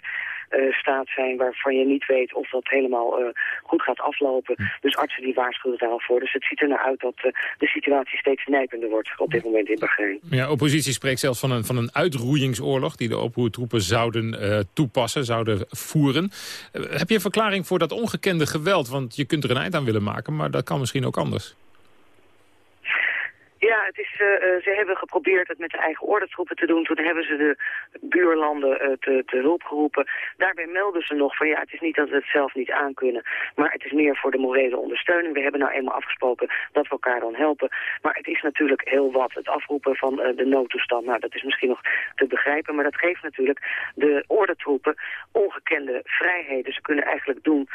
staat zijn waarvan je niet weet of dat helemaal uh, goed gaat aflopen. Hm. Dus artsen die waarschuwen daar al voor. Dus het ziet er naar uit dat uh, de situatie steeds nijpender wordt op dit moment in Bahrein. Ja, oppositie spreekt zelfs van een, van een uitroeiingsoorlog die de oproertroepen zouden toepassen, zouden voeren. heb je een verklaring voor dat ongekende geweld? Want je kunt er een eind aan willen maken, maar dat kan misschien ook anders. Ja, het is, uh, ze hebben geprobeerd het met de eigen ordentroepen te doen. Toen hebben ze de buurlanden uh, te, te, hulp geroepen. Daarbij melden ze nog van ja, het is niet dat we het zelf niet aankunnen. Maar het is meer voor de morele ondersteuning. We hebben nou eenmaal afgesproken dat we elkaar dan helpen. Maar het is natuurlijk heel wat. Het afroepen van de noodtoestand, nou dat is misschien nog te begrijpen. Maar dat geeft natuurlijk de ordentroepen ongekende vrijheden. Ze kunnen eigenlijk doen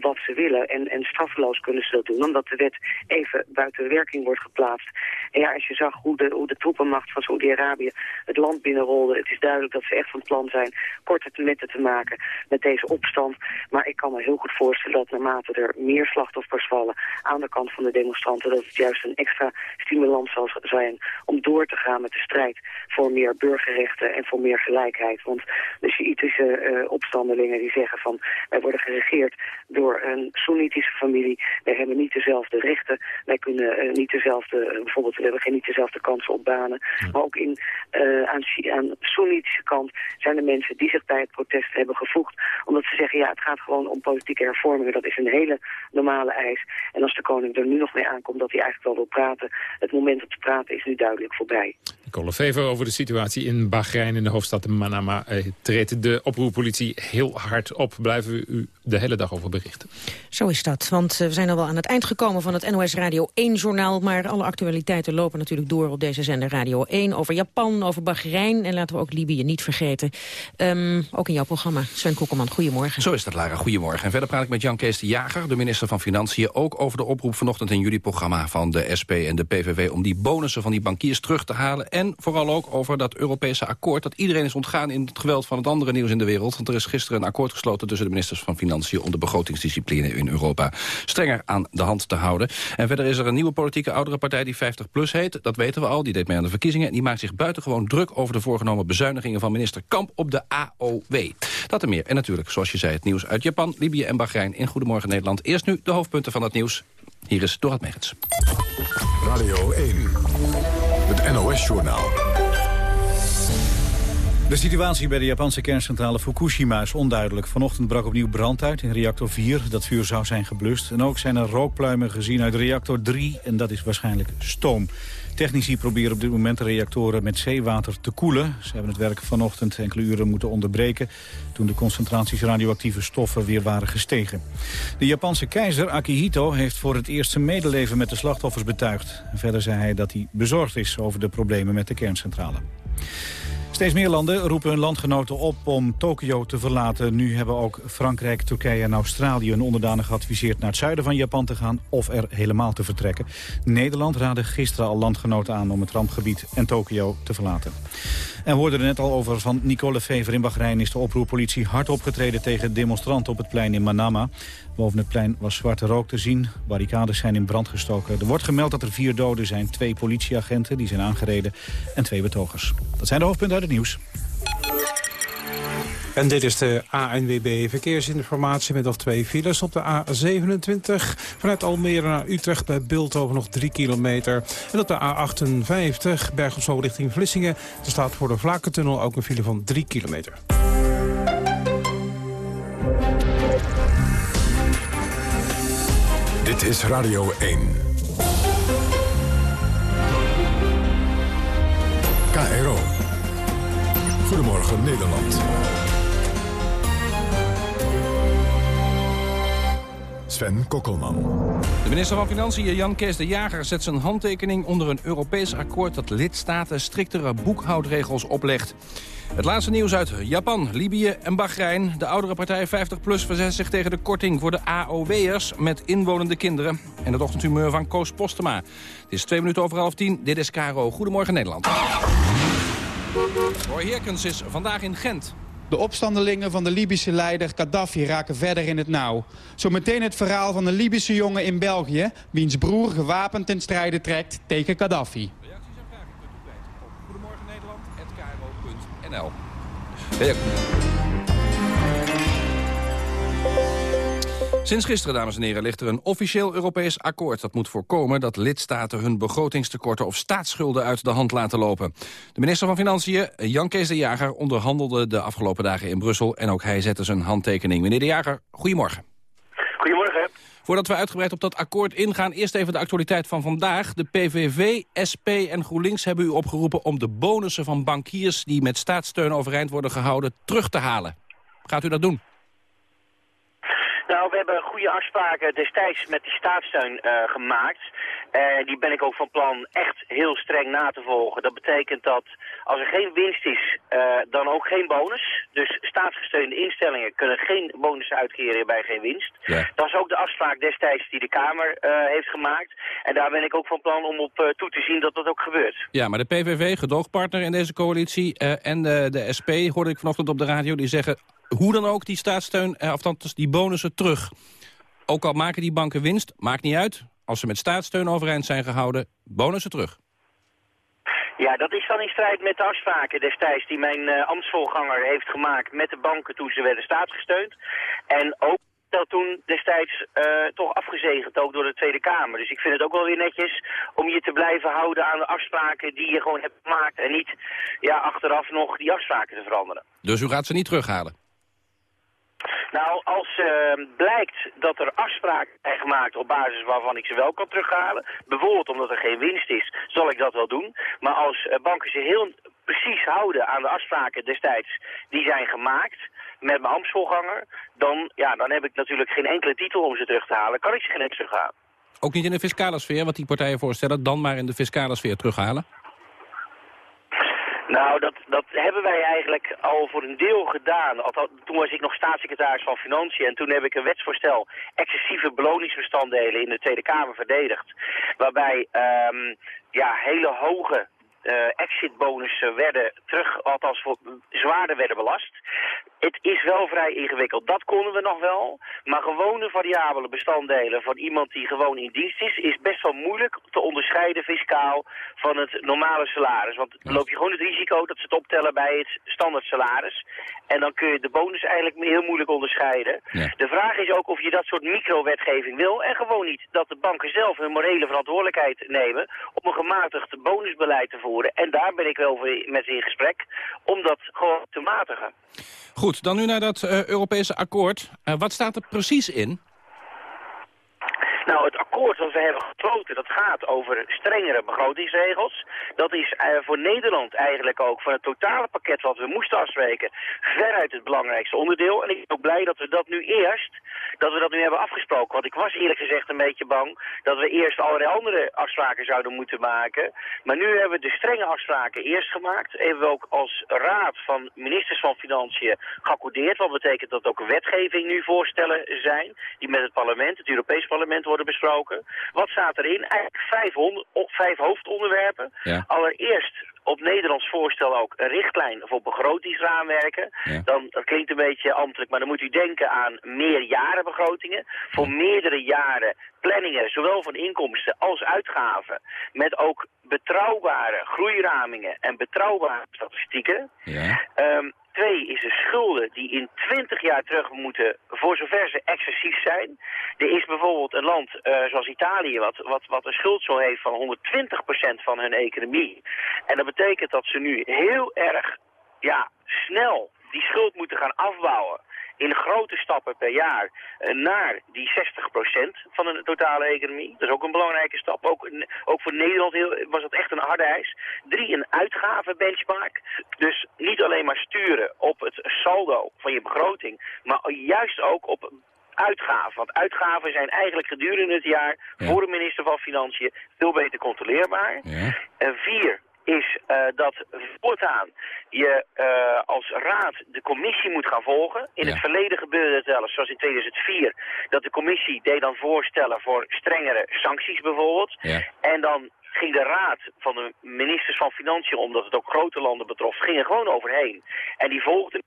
wat ze willen. En, en straffeloos kunnen ze dat doen. Omdat de wet even buiten werking wordt geplaatst. En ja, als je zag hoe de, hoe de troepenmacht van Saoedi-Arabië het land binnenrolde, het is duidelijk dat ze echt van plan zijn korte metten te maken met deze opstand. Maar ik kan me heel goed voorstellen dat naarmate er meer slachtoffers vallen aan de kant van de demonstranten, dat het juist een extra stimulans zal zijn om door te gaan met de strijd voor meer burgerrechten en voor meer gelijkheid. Want de Sjiitische uh, opstandelingen die zeggen van wij worden geregeerd door een Soenitische familie, wij hebben niet dezelfde rechten, wij kunnen uh, niet dezelfde, uh, bijvoorbeeld we hebben geen niet dezelfde kansen op banen. Maar ook in, aan, aan Soenitische kant zijn er mensen die zich bij het protest hebben gevoegd, omdat ze zeggen ja het gaat gewoon om politieke hervormingen, dat is een hele normale eis. En als de koning er nu nog mee aankomt dat hij eigenlijk wel wil praten, het moment om te praten is nu duidelijk voorbij. Nicole Fever over de situatie in Bahrein in de hoofdstad Manama eh, treedt de oproerpolitie heel hard op. Blijven we u de hele dag over berichten. Zo is dat, want eh, we zijn al wel aan het eind gekomen van het NOS Radio 1-journaal. Maar alle actualiteiten lopen natuurlijk door op deze zender Radio 1. Over Japan, over Bahrein en laten we ook Libië niet vergeten. Um, ook in jouw programma, Sven Koekelman, goedemorgen. Zo is dat, Lara, goedemorgen. En verder praat ik met Jan Kees de Jager, de minister van Financiën... ook over de oproep vanochtend in jullie programma van de SP en de PVV... om die bonussen van die bankiers terug te halen. En vooral ook over dat Europese akkoord... dat iedereen is ontgaan in het geweld van het andere nieuws in de wereld. Want er is gisteren een akkoord gesloten tussen de ministers van Financiën... om de begrotingsdiscipline in Europa strenger aan de hand te houden. En verder is er een nieuwe politieke oudere partij die 50PLUS heet. Dat weten we al, die deed mee aan de verkiezingen. En die maakt zich buitengewoon druk over de voorgenomen bezuinigingen... van minister Kamp op de AOW. Dat en meer. En natuurlijk, zoals je zei, het nieuws uit Japan, Libië en Bahrein... in Goedemorgen Nederland. Eerst nu de hoofdpunten van het nieuws. Hier is Dorad Megens. Radio 1, het NOS-journaal. De situatie bij de Japanse kerncentrale Fukushima is onduidelijk. Vanochtend brak opnieuw brand uit in reactor 4. Dat vuur zou zijn geblust. En ook zijn er rookpluimen gezien uit reactor 3. En dat is waarschijnlijk stoom. Technici proberen op dit moment de reactoren met zeewater te koelen. Ze hebben het werk vanochtend enkele uren moeten onderbreken... toen de concentraties radioactieve stoffen weer waren gestegen. De Japanse keizer Akihito heeft voor het eerst zijn medeleven met de slachtoffers betuigd. Verder zei hij dat hij bezorgd is over de problemen met de kerncentrale. Steeds meer landen roepen hun landgenoten op om Tokio te verlaten. Nu hebben ook Frankrijk, Turkije en Australië hun onderdanen geadviseerd naar het zuiden van Japan te gaan of er helemaal te vertrekken. Nederland raadde gisteren al landgenoten aan om het rampgebied en Tokio te verlaten. En we hoorden er net al over van Nicole Fever in Bahrein is de oproerpolitie hard opgetreden tegen demonstranten op het plein in Manama. Boven het plein was zwarte rook te zien. Barricades zijn in brand gestoken. Er wordt gemeld dat er vier doden zijn. Twee politieagenten die zijn aangereden en twee betogers. Dat zijn de hoofdpunten uit het nieuws. En dit is de ANWB Verkeersinformatie met nog twee files op de A27. Vanuit Almere naar Utrecht bij Bilthoven nog 3 kilometer. En op de A58 Berg op Zoom richting Vlissingen. Er staat voor de Vlakentunnel ook een file van 3 kilometer. Dit is Radio 1. KRO. Goedemorgen Nederland. De minister van Financiën Jan Kees de Jager zet zijn handtekening onder een Europees akkoord dat lidstaten striktere boekhoudregels oplegt. Het laatste nieuws uit Japan, Libië en Bahrein. De oudere partij 50PLUS verzet zich tegen de korting voor de AOW'ers met inwonende kinderen. En het ochtendhumeur van Koos Postema. Het is twee minuten over half tien. Dit is Caro. Goedemorgen Nederland. Roy Herkens is vandaag in Gent. De opstandelingen van de Libische leider Gaddafi raken verder in het nauw. Zometeen het verhaal van een Libische jongen in België... wiens broer gewapend ten strijde trekt tegen Gaddafi. NL. Sinds gisteren, dames en heren, ligt er een officieel Europees akkoord... dat moet voorkomen dat lidstaten hun begrotingstekorten of staatsschulden uit de hand laten lopen. De minister van Financiën, Jan Kees de Jager, onderhandelde de afgelopen dagen in Brussel... en ook hij zette zijn handtekening. Meneer de Jager, goedemorgen. Goedemorgen. Voordat we uitgebreid op dat akkoord ingaan, eerst even de actualiteit van vandaag. De PVV, SP en GroenLinks hebben u opgeroepen om de bonussen van bankiers... die met staatssteun overeind worden gehouden, terug te halen. Gaat u dat doen? Nou, we hebben goede afspraken destijds met die staatssteun uh, gemaakt. Uh, die ben ik ook van plan echt heel streng na te volgen. Dat betekent dat als er geen winst is, uh, dan ook geen bonus. Dus staatsgesteunde instellingen kunnen geen bonus uitkeren bij geen winst. Ja. Dat is ook de afspraak destijds die de Kamer heeft gemaakt. En daar ben ik ook van plan om op toe te zien dat dat ook gebeurt. Ja, maar de PVV, gedoogpartner in deze coalitie, en de, de SP, hoorde ik vanochtend op de radio, die zeggen hoe dan ook die staatssteun, eh, althans die bonussen terug. Ook al maken die banken winst, maakt niet uit. Als ze met staatssteun overeind zijn gehouden, bonussen terug. Ja, dat is dan in strijd met de afspraken destijds die mijn uh, ambtsvoorganger heeft gemaakt met de banken toen ze werden staatsgesteund. En ook dat toen destijds uh, toch afgezegend ook door de Tweede Kamer. Dus ik vind het ook wel weer netjes om je te blijven houden aan de afspraken die je gewoon hebt gemaakt. En niet ja, achteraf nog die afspraken te veranderen. Dus u gaat ze niet terughalen? Nou, als uh, blijkt dat er afspraken zijn gemaakt op basis waarvan ik ze wel kan terughalen, bijvoorbeeld omdat er geen winst is, zal ik dat wel doen. Maar als uh, banken zich heel precies houden aan de afspraken destijds die zijn gemaakt met mijn ambtsvoorganger, dan, ja, dan heb ik natuurlijk geen enkele titel om ze terug te halen. Kan ik ze geen eens terughalen. Ook niet in de fiscale sfeer, wat die partijen voorstellen, dan maar in de fiscale sfeer terughalen? Nou, dat, dat hebben wij eigenlijk al voor een deel gedaan. Althans, toen was ik nog staatssecretaris van Financiën en toen heb ik een wetsvoorstel excessieve beloningsbestanddelen in de Tweede Kamer verdedigd. Waarbij um, ja, hele hoge uh, exitbonussen werden terug, althans voor, zwaarder werden belast. Het is wel vrij ingewikkeld, dat konden we nog wel. Maar gewone variabele bestanddelen van iemand die gewoon in dienst is... is best wel moeilijk te onderscheiden fiscaal van het normale salaris. Want dan loop je gewoon het risico dat ze het optellen bij het standaard salaris. En dan kun je de bonus eigenlijk heel moeilijk onderscheiden. De vraag is ook of je dat soort microwetgeving wil... en gewoon niet dat de banken zelf hun morele verantwoordelijkheid nemen... om een gematigd bonusbeleid te voeren. En daar ben ik wel met ze in gesprek om dat gewoon te matigen. Goed, dan nu naar dat uh, Europese akkoord. Uh, wat staat er precies in? Nou, het akkoord dat we hebben gesloten, dat gaat over strengere begrotingsregels. Dat is uh, voor Nederland eigenlijk ook van het totale pakket wat we moesten afspreken veruit het belangrijkste onderdeel. En ik ben ook blij dat we dat nu eerst, dat we dat nu hebben afgesproken. Want ik was eerlijk gezegd een beetje bang dat we eerst allerlei andere afspraken zouden moeten maken. Maar nu hebben we de strenge afspraken eerst gemaakt. Hebben we ook als raad van ministers van Financiën geaccordeerd. Wat betekent dat ook wetgeving nu voorstellen zijn die met het parlement, het Europees parlement worden besproken. Wat staat erin? Eigenlijk vijf, vijf hoofdonderwerpen. Allereerst op Nederlands voorstel ook een richtlijn voor begrotingsraamwerken. Dan, dat klinkt een beetje ambtelijk, maar dan moet u denken aan meerjarenbegrotingen. Voor meerdere jaren planningen, zowel van inkomsten als uitgaven. Met ook betrouwbare groeiramingen en betrouwbare statistieken. Ja. Um, Twee is de schulden die in 20 jaar terug moeten, voor zover ze excessief zijn. Er is bijvoorbeeld een land uh, zoals Italië, wat, wat, wat een schuldsel heeft van 120% van hun economie. En dat betekent dat ze nu heel erg ja, snel die schuld moeten gaan afbouwen in grote stappen per jaar uh, naar die 60% van de totale economie. Dat is ook een belangrijke stap. Ook, ook voor Nederland heel, was dat echt een harde eis. Drie, een uitgavenbenchmark. Dus niet alleen maar sturen op het saldo van je begroting, maar juist ook op uitgaven. Want uitgaven zijn eigenlijk gedurende het jaar voor de minister van Financiën veel beter controleerbaar. Ja. En vier, is uh, dat voortaan je uh, als raad de commissie moet gaan volgen. In het verleden gebeurde het wel eens, zoals in 2004, dat de commissie deed dan voorstellen voor strengere sancties bijvoorbeeld. Ja. En dan ging de raad van de ministers van Financiën, omdat het ook grote landen betrof, ging er gewoon overheen. En die volgden.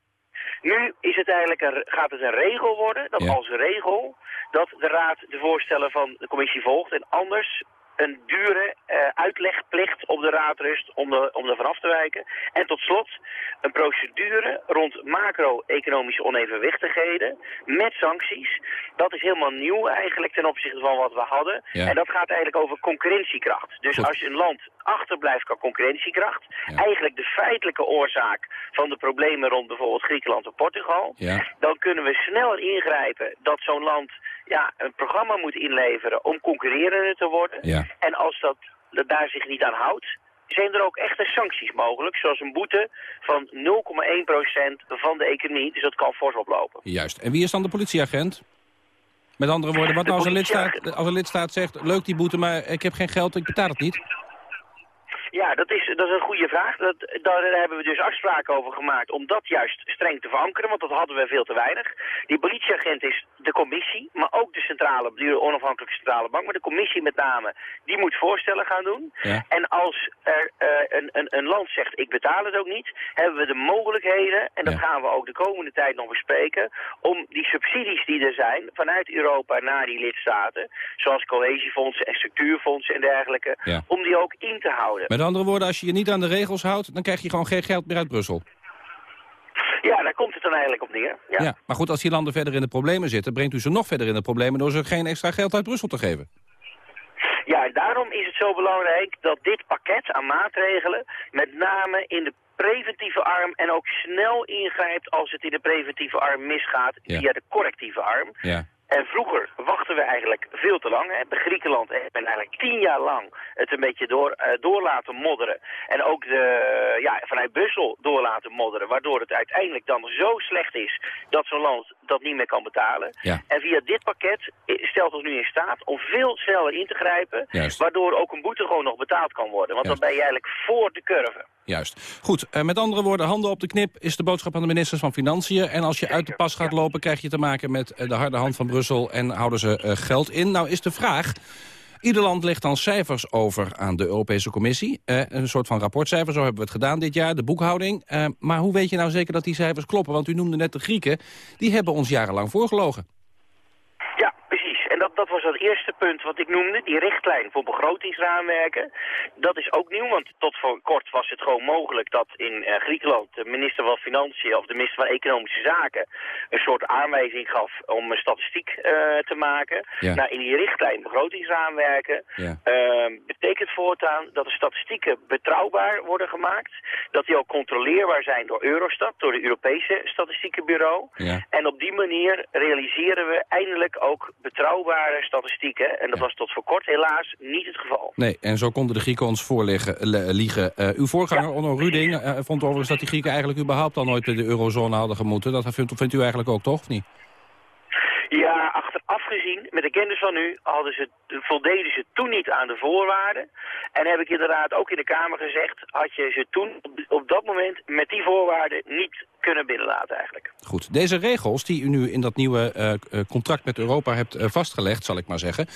Nu is het eigenlijk een, gaat het een regel worden, dat als regel, dat de raad de voorstellen van de commissie volgt. En anders een dure uh, uitlegplicht op de raad rust om, de, om er vanaf te wijken. En tot slot een procedure rond macro-economische onevenwichtigheden met sancties. Dat is helemaal nieuw eigenlijk ten opzichte van wat we hadden. En dat gaat eigenlijk over concurrentiekracht. Dus als je een land achterblijft qua concurrentiekracht, eigenlijk de feitelijke oorzaak van de problemen rond bijvoorbeeld Griekenland en Portugal, dan kunnen we sneller ingrijpen dat zo'n land ja, een programma moet inleveren om concurrerender te worden. En als dat, dat daar zich niet aan houdt, zijn er ook echte sancties mogelijk, zoals een boete van 0,1% van de economie. Dus dat kan fors oplopen. Juist. En wie is dan de politieagent? Met andere woorden, wat nou als een, lidstaat, als een lidstaat zegt... leuk die boete, maar ik heb geen geld, ik betaal het niet? Ja, dat is, dat is een goede vraag. Dat, daar hebben we dus afspraken over gemaakt om dat juist streng te verankeren, want dat hadden we veel te weinig. Die politieagent is de commissie, maar ook de centrale, de onafhankelijke centrale bank, maar de commissie met name, die moet voorstellen gaan doen. Ja. En als er eh, een, een, een land zegt, ik betaal het ook niet, hebben we de mogelijkheden, en dat gaan we ook de komende tijd nog bespreken, om die subsidies die er zijn vanuit Europa naar die lidstaten, zoals cohesiefondsen en structuurfondsen en dergelijke, Ja. om die ook in te houden. Met andere woorden, als je je niet aan de regels houdt... dan krijg je gewoon geen geld meer uit Brussel. Ja, daar komt het dan eigenlijk op neer. Ja. Ja. Maar goed, als die landen verder in de problemen zitten... brengt u ze nog verder in de problemen... door ze geen extra geld uit Brussel te geven. Ja, daarom is het zo belangrijk dat dit pakket aan maatregelen met name in de preventieve arm en ook snel ingrijpt als het in de preventieve arm misgaat Ja. via de correctieve arm. Ja. En vroeger wachten we eigenlijk veel te lang. Hè. Griekenland heeft men eigenlijk tien jaar lang het een beetje door, eh, door laten modderen. En ook de, ja, vanuit Brussel door laten modderen. Waardoor het uiteindelijk dan zo slecht is dat zo'n land dat niet meer kan betalen. Ja. En via dit pakket stelt ons nu in staat om veel sneller in te grijpen. Juist. Waardoor ook een boete gewoon nog betaald kan worden. Want Juist. dan ben je eigenlijk voor de curve. Juist. Goed, eh, met andere woorden, handen op de knip is de boodschap aan de ministers van Financiën. En als je uit de pas gaat lopen, krijg je te maken met eh, de harde hand van Brussel... en houden ze eh, geld in. Nou is de vraag... Ieder land legt dan cijfers over aan de Europese Commissie. Eh, een soort van rapportcijfer, zo hebben we het gedaan dit jaar, de boekhouding. Eh, maar hoe weet je nou zeker dat die cijfers kloppen? Want u noemde net de Grieken, die hebben ons jarenlang voorgelogen. Dat, dat was het eerste punt wat ik noemde, die richtlijn voor begrotingsraamwerken. Dat is ook nieuw, want tot voor kort was het gewoon mogelijk dat in eh, Griekenland de minister van Financiën of de minister van Economische Zaken een soort aanwijzing gaf om een statistiek eh, te maken. Ja. Nou, in die richtlijn begrotingsraamwerken Ja. Ehm, betekent voortaan dat de statistieken betrouwbaar worden gemaakt. Dat die ook controleerbaar zijn door Eurostat, door de Europese statistiekenbureau. Ja. En op die manier realiseren we eindelijk ook betrouwbare statistieken. En dat was tot voor kort helaas niet het geval. Nee, en zo konden de Grieken ons voorleggen, le- liegen. Eh, uw voorganger, Onno Ruding, eh, vond overigens dat die Grieken eigenlijk überhaupt al nooit in de eurozone hadden gemoeten. Dat vindt, vindt u eigenlijk ook, toch? Of niet? Ja, achteraf gezien, met de kennis van nu, hadden ze, voldeden ze toen niet aan de voorwaarden. En heb ik inderdaad ook in de Kamer gezegd, had je ze toen op, dat moment met die voorwaarden niet kunnen binnenlaten eigenlijk. Goed, deze regels die u nu in dat nieuwe eh, eh, contract met Europa hebt eh, vastgelegd, zal ik maar zeggen...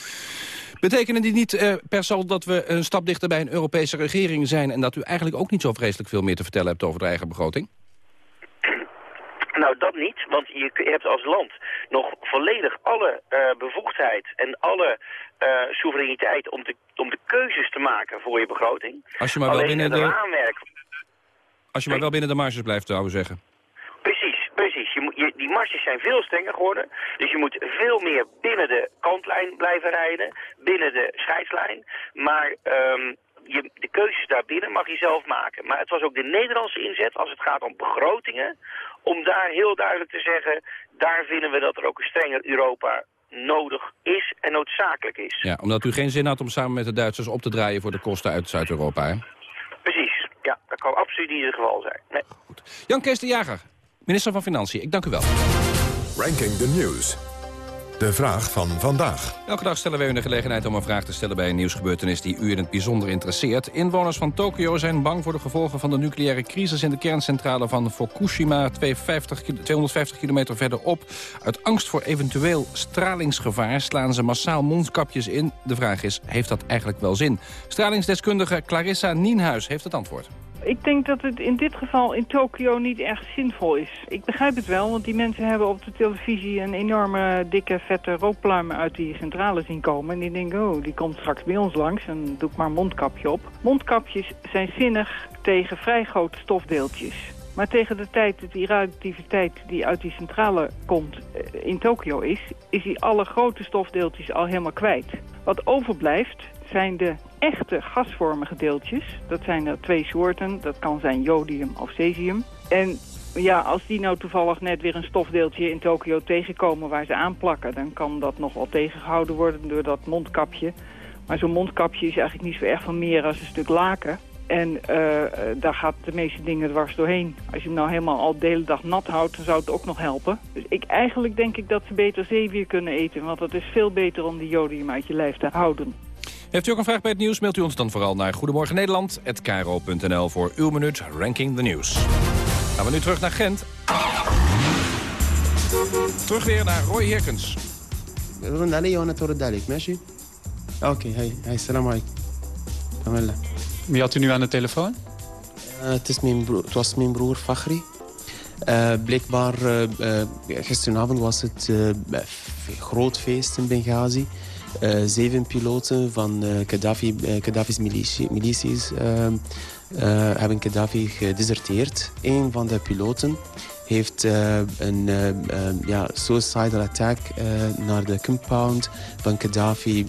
betekenen die niet eh, per saldo dat we een stap dichter bij een Europese regering zijn... en dat u eigenlijk ook niet zo vreselijk veel meer te vertellen hebt over de eigen begroting? Nou, dat niet, want je, je hebt als land nog volledig alle eh, bevoegdheid en alle eh, soevereiniteit om de, om de keuzes te maken voor je begroting. Als je maar wel Alleen binnen de, raamwerk als je maar wel binnen de marges blijft, zouden we zeggen. Precies, precies. Je moet, je, die marges zijn veel strenger geworden. Dus je moet veel meer binnen de kantlijn blijven rijden, binnen de scheidslijn. Maar ehm, je, de keuzes daarbinnen mag je zelf maken. Maar het was ook de Nederlandse inzet als het gaat om begrotingen... om daar heel duidelijk te zeggen... daar vinden we dat er ook een strenger Europa nodig is en noodzakelijk is. Ja, omdat u geen zin had om samen met de Duitsers op te draaien voor de kosten uit Zuid-Europa, hè? Precies, ja, dat kan absoluut niet het geval zijn. Nee. Jan Kees de Jager, minister van Financiën, ik dank u wel. Ranking the News. De vraag van vandaag. Elke dag stellen wij u de gelegenheid om een vraag te stellen bij een nieuwsgebeurtenis die u in het bijzonder interesseert. Inwoners van Tokio zijn bang voor de gevolgen van de nucleaire crisis in de kerncentrale van Fukushima, 250, ki- 250 kilometer verderop. Uit angst voor eventueel stralingsgevaar slaan ze massaal mondkapjes in. De vraag is, heeft dat eigenlijk wel zin? Stralingsdeskundige Clarissa Nienhuis heeft het antwoord. Ik denk dat het in dit geval in Tokio niet echt zinvol is. Ik begrijp het wel, want die mensen hebben op de televisie... een enorme, dikke, vette rookpluim uit die centrale zien komen. En die denken, oh, die komt straks bij ons langs en doe ik maar een mondkapje op. Mondkapjes zijn zinnig tegen vrij grote stofdeeltjes. Maar tegen de tijd dat die radioactiviteit die uit die centrale komt eh, in Tokio is... is die alle grote stofdeeltjes al helemaal kwijt. Wat overblijft zijn de echte gasvormige deeltjes. Dat zijn er twee soorten. Dat kan zijn jodium of cesium. En ja, als die nou toevallig net weer een stofdeeltje in Tokio tegenkomen waar ze aanplakken... dan kan dat nog wel tegengehouden worden door dat mondkapje. Maar zo'n mondkapje is eigenlijk niet zo erg van meer als een stuk laken. En uh, daar gaat de meeste dingen dwars doorheen. Als je hem nou helemaal al de hele dag nat houdt, dan zou het ook nog helpen. Dus ik, eigenlijk denk ik dat ze beter zeewier kunnen eten. Want dat is veel beter om die jodium uit je lijf te houden. Heeft u ook een vraag bij het nieuws, mailt u ons dan vooral naar Goedemorgen Nederland@kro.nl voor uw minuut Ranking the News. Gaan we nu terug naar Gent. Terug weer naar Roy Herkens. رن علي وانا ترد عليك ماشي اوكي هاي هاي السلام عليكم تمام Wie had u nu aan de telefoon? Uh, het, is mijn broer, het was mijn broer Fakhri. Uh, blijkbaar, uh, gisteravond was het een groot feest in Benghazi. zeven piloten van Gaddafi, Gaddafi's militie, milities hebben Gaddafi gedeserteerd. Een van de piloten heeft een ja, suicidal attack naar de compound van Gaddafi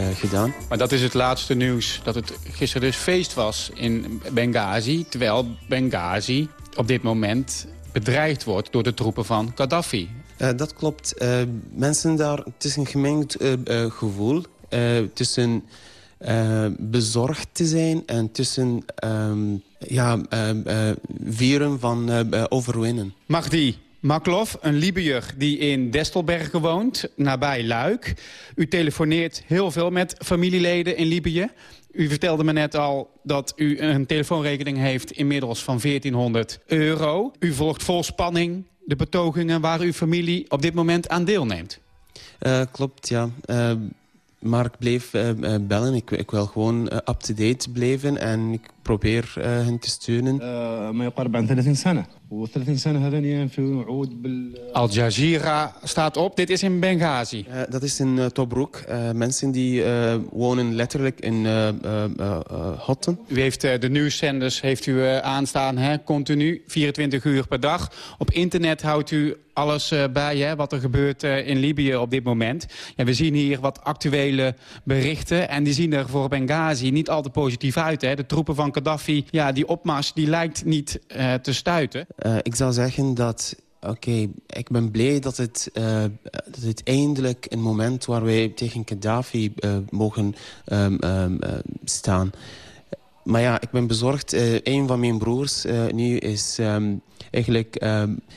uh, gedaan. Maar dat is het laatste nieuws, dat het gisteren dus feest was in Benghazi... terwijl Benghazi op dit moment bedreigd wordt door de troepen van Gaddafi. Uh, dat klopt. Uh, mensen daar, het is een gemengd gevoel tussen bezorgd te zijn... en tussen um, ja, vieren van overwinnen. Magdi, Maklov, een Libiër die in Destelbergen woont, nabij Luik. U telefoneert heel veel met familieleden in Libië. U vertelde me net al dat u een telefoonrekening heeft inmiddels van 1400 euro. U volgt vol spanning de betogingen waar uw familie op dit moment aan deelneemt. Uh, klopt, ja. Uh, maar ik bleef uh, bellen. Ik, ik, wil gewoon up-to-date blijven en ik probeer hen te steunen. Al Jazeera staat op. Dit is in Benghazi. Uh, dat is in uh, Tobruk. Uh, mensen die wonen letterlijk in hotten. U heeft de nieuwszenders heeft u, aanstaan, hè, continu, 24 uur per dag. Op internet houdt u alles bij hè, wat er gebeurt in Libië op dit moment. Ja, we zien hier wat actuele berichten. En die zien er voor Benghazi niet al te positief uit. Hè. De troepen van Gaddafi, ja, die opmars, die lijkt niet te stuiten. Uh, ik zou zeggen dat... Oké, ik ben blij dat het, uh, dat het eindelijk een moment waar wij tegen Gaddafi mogen um, um, staan. Maar ja, ik ben bezorgd. een van mijn broers nu is um, eigenlijk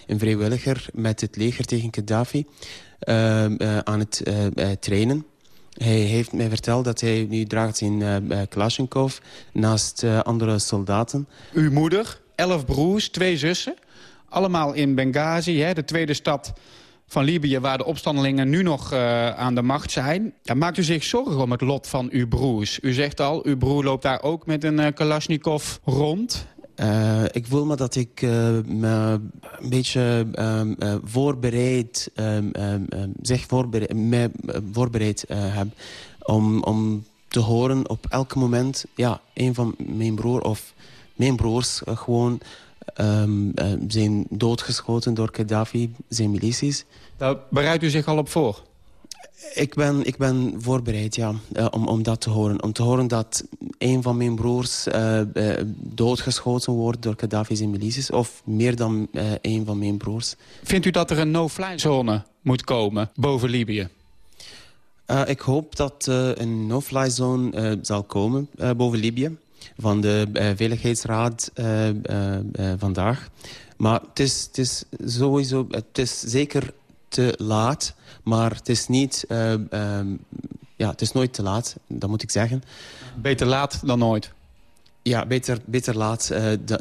een vrijwilliger met het leger tegen Gaddafi aan het trainen. Hij heeft mij verteld dat hij nu draagt zijn uh, naast uh, andere soldaten. Uw moeder, elf broers, twee zussen. Allemaal in Benghazi, hè, de tweede stad van Libië... waar de opstandelingen nu nog aan de macht zijn. Maakt u zich zorgen om het lot van uw broers? U zegt al, uw broer loopt daar ook met een Kalashnikov rond. Uh, ik voel me dat ik me een beetje um, voorbereid, um, um, zeg voorbereid, me voorbereid heb... Om, om te horen op elk moment... ja, een van mijn broer of mijn broers gewoon zijn doodgeschoten door Gaddafi, zijn milities. Daar bereidt u zich al op voor? Ik ben, ik ben voorbereid, ja, uh, om, om dat te horen. Om te horen dat een van mijn broers uh, doodgeschoten wordt door Gaddafi's milities. Of meer dan een van mijn broers. Vindt u dat er een no-fly zone moet komen boven Libië? ik hoop dat een no-fly zone zal komen boven Libië van de Veiligheidsraad vandaag. Maar het is, het is sowieso, het is zeker te laat, maar het is niet, um, ja, het is nooit te laat, dat moet ik zeggen. Beter laat dan nooit? Ja, beter, beter laat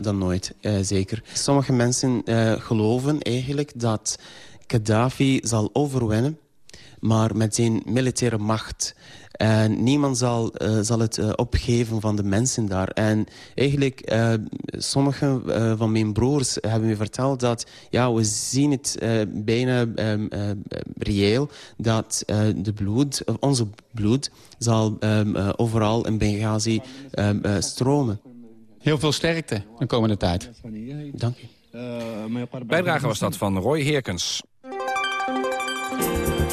dan nooit, zeker. Sommige mensen geloven eigenlijk dat Gaddafi zal overwinnen, maar met zijn militaire macht en niemand zal, uh, zal het uh, opgeven van de mensen daar. En eigenlijk, uh, sommige van mijn broers hebben me verteld dat... ja, we zien het bijna um, reëel dat de bloed, onze bloed zal um, overal in Benghazi um, stromen. Heel veel sterkte de komende tijd. Dank u. Bijdrage was dat van Roy Heerkens.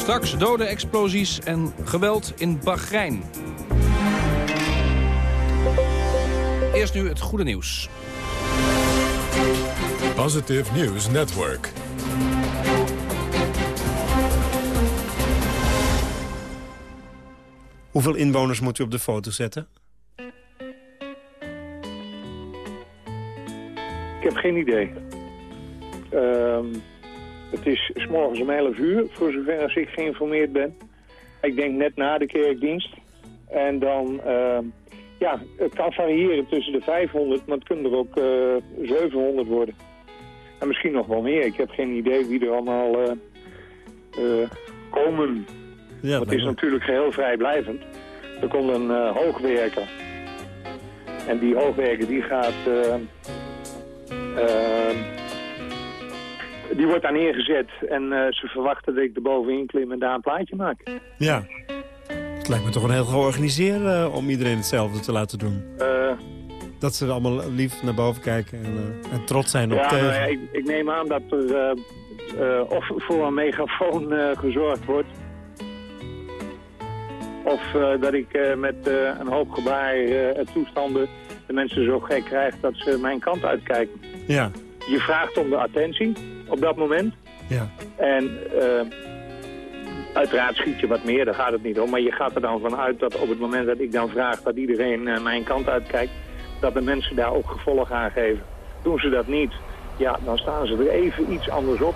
Straks doden, explosies en geweld in Bahrein. Eerst nu het goede nieuws. Positive News Network. Hoeveel inwoners moet u op de foto zetten? Ik heb geen idee. Um, het is s morgens om 11 uur, voor zover als ik geïnformeerd ben. Ik denk net na de kerkdienst. En dan, ehm, ja, het kan variëren tussen de 500, maar het kunnen er ook 700 worden. En misschien nog wel meer. Ik heb geen idee wie er allemaal uh, uh, komen. Ja, het is natuurlijk geheel vrijblijvend. Er komt een hoogwerker. En die hoogwerker die gaat... die wordt daar neergezet en ze verwachten dat ik er bovenin klim en daar een plaatje maak. Ja. Het lijkt me toch een heel georganiseerd om iedereen hetzelfde te laten doen dat ze allemaal lief naar boven kijken en, uh, en trots zijn op ja, tegen. Nou ja, ik, ik, neem aan dat er uh, uh, of voor een megafoon gezorgd wordt... of dat ik met een hoop gebaar en toestanden de mensen zo gek krijg dat ze mijn kant uitkijken. Ja. Je vraagt om de attentie op dat moment. Ja. En uiteraard schiet je wat meer, daar gaat het niet om. Maar je gaat er dan vanuit dat op het moment dat ik dan vraag dat iedereen mijn kant uitkijkt dat de mensen daar ook gevolg aan geven. Doen ze dat niet, ja, dan staan ze er even iets anders op.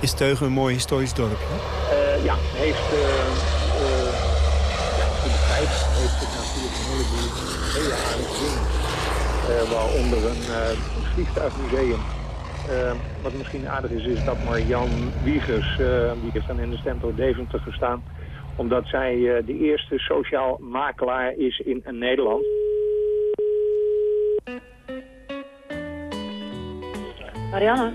Is Teugen een mooi historisch dorp? Uh, ja, heeft, uh, uh, ja, de tijd heeft het natuurlijk een heleboel hele aardige dingen. waaronder een, een vliegtuigmuseum. wat misschien aardig is, is dat maar Jan Wiegers, die heeft dan in de stempel Deventer gestaan, omdat zij de eerste sociaal makelaar is in Nederland. Marianne.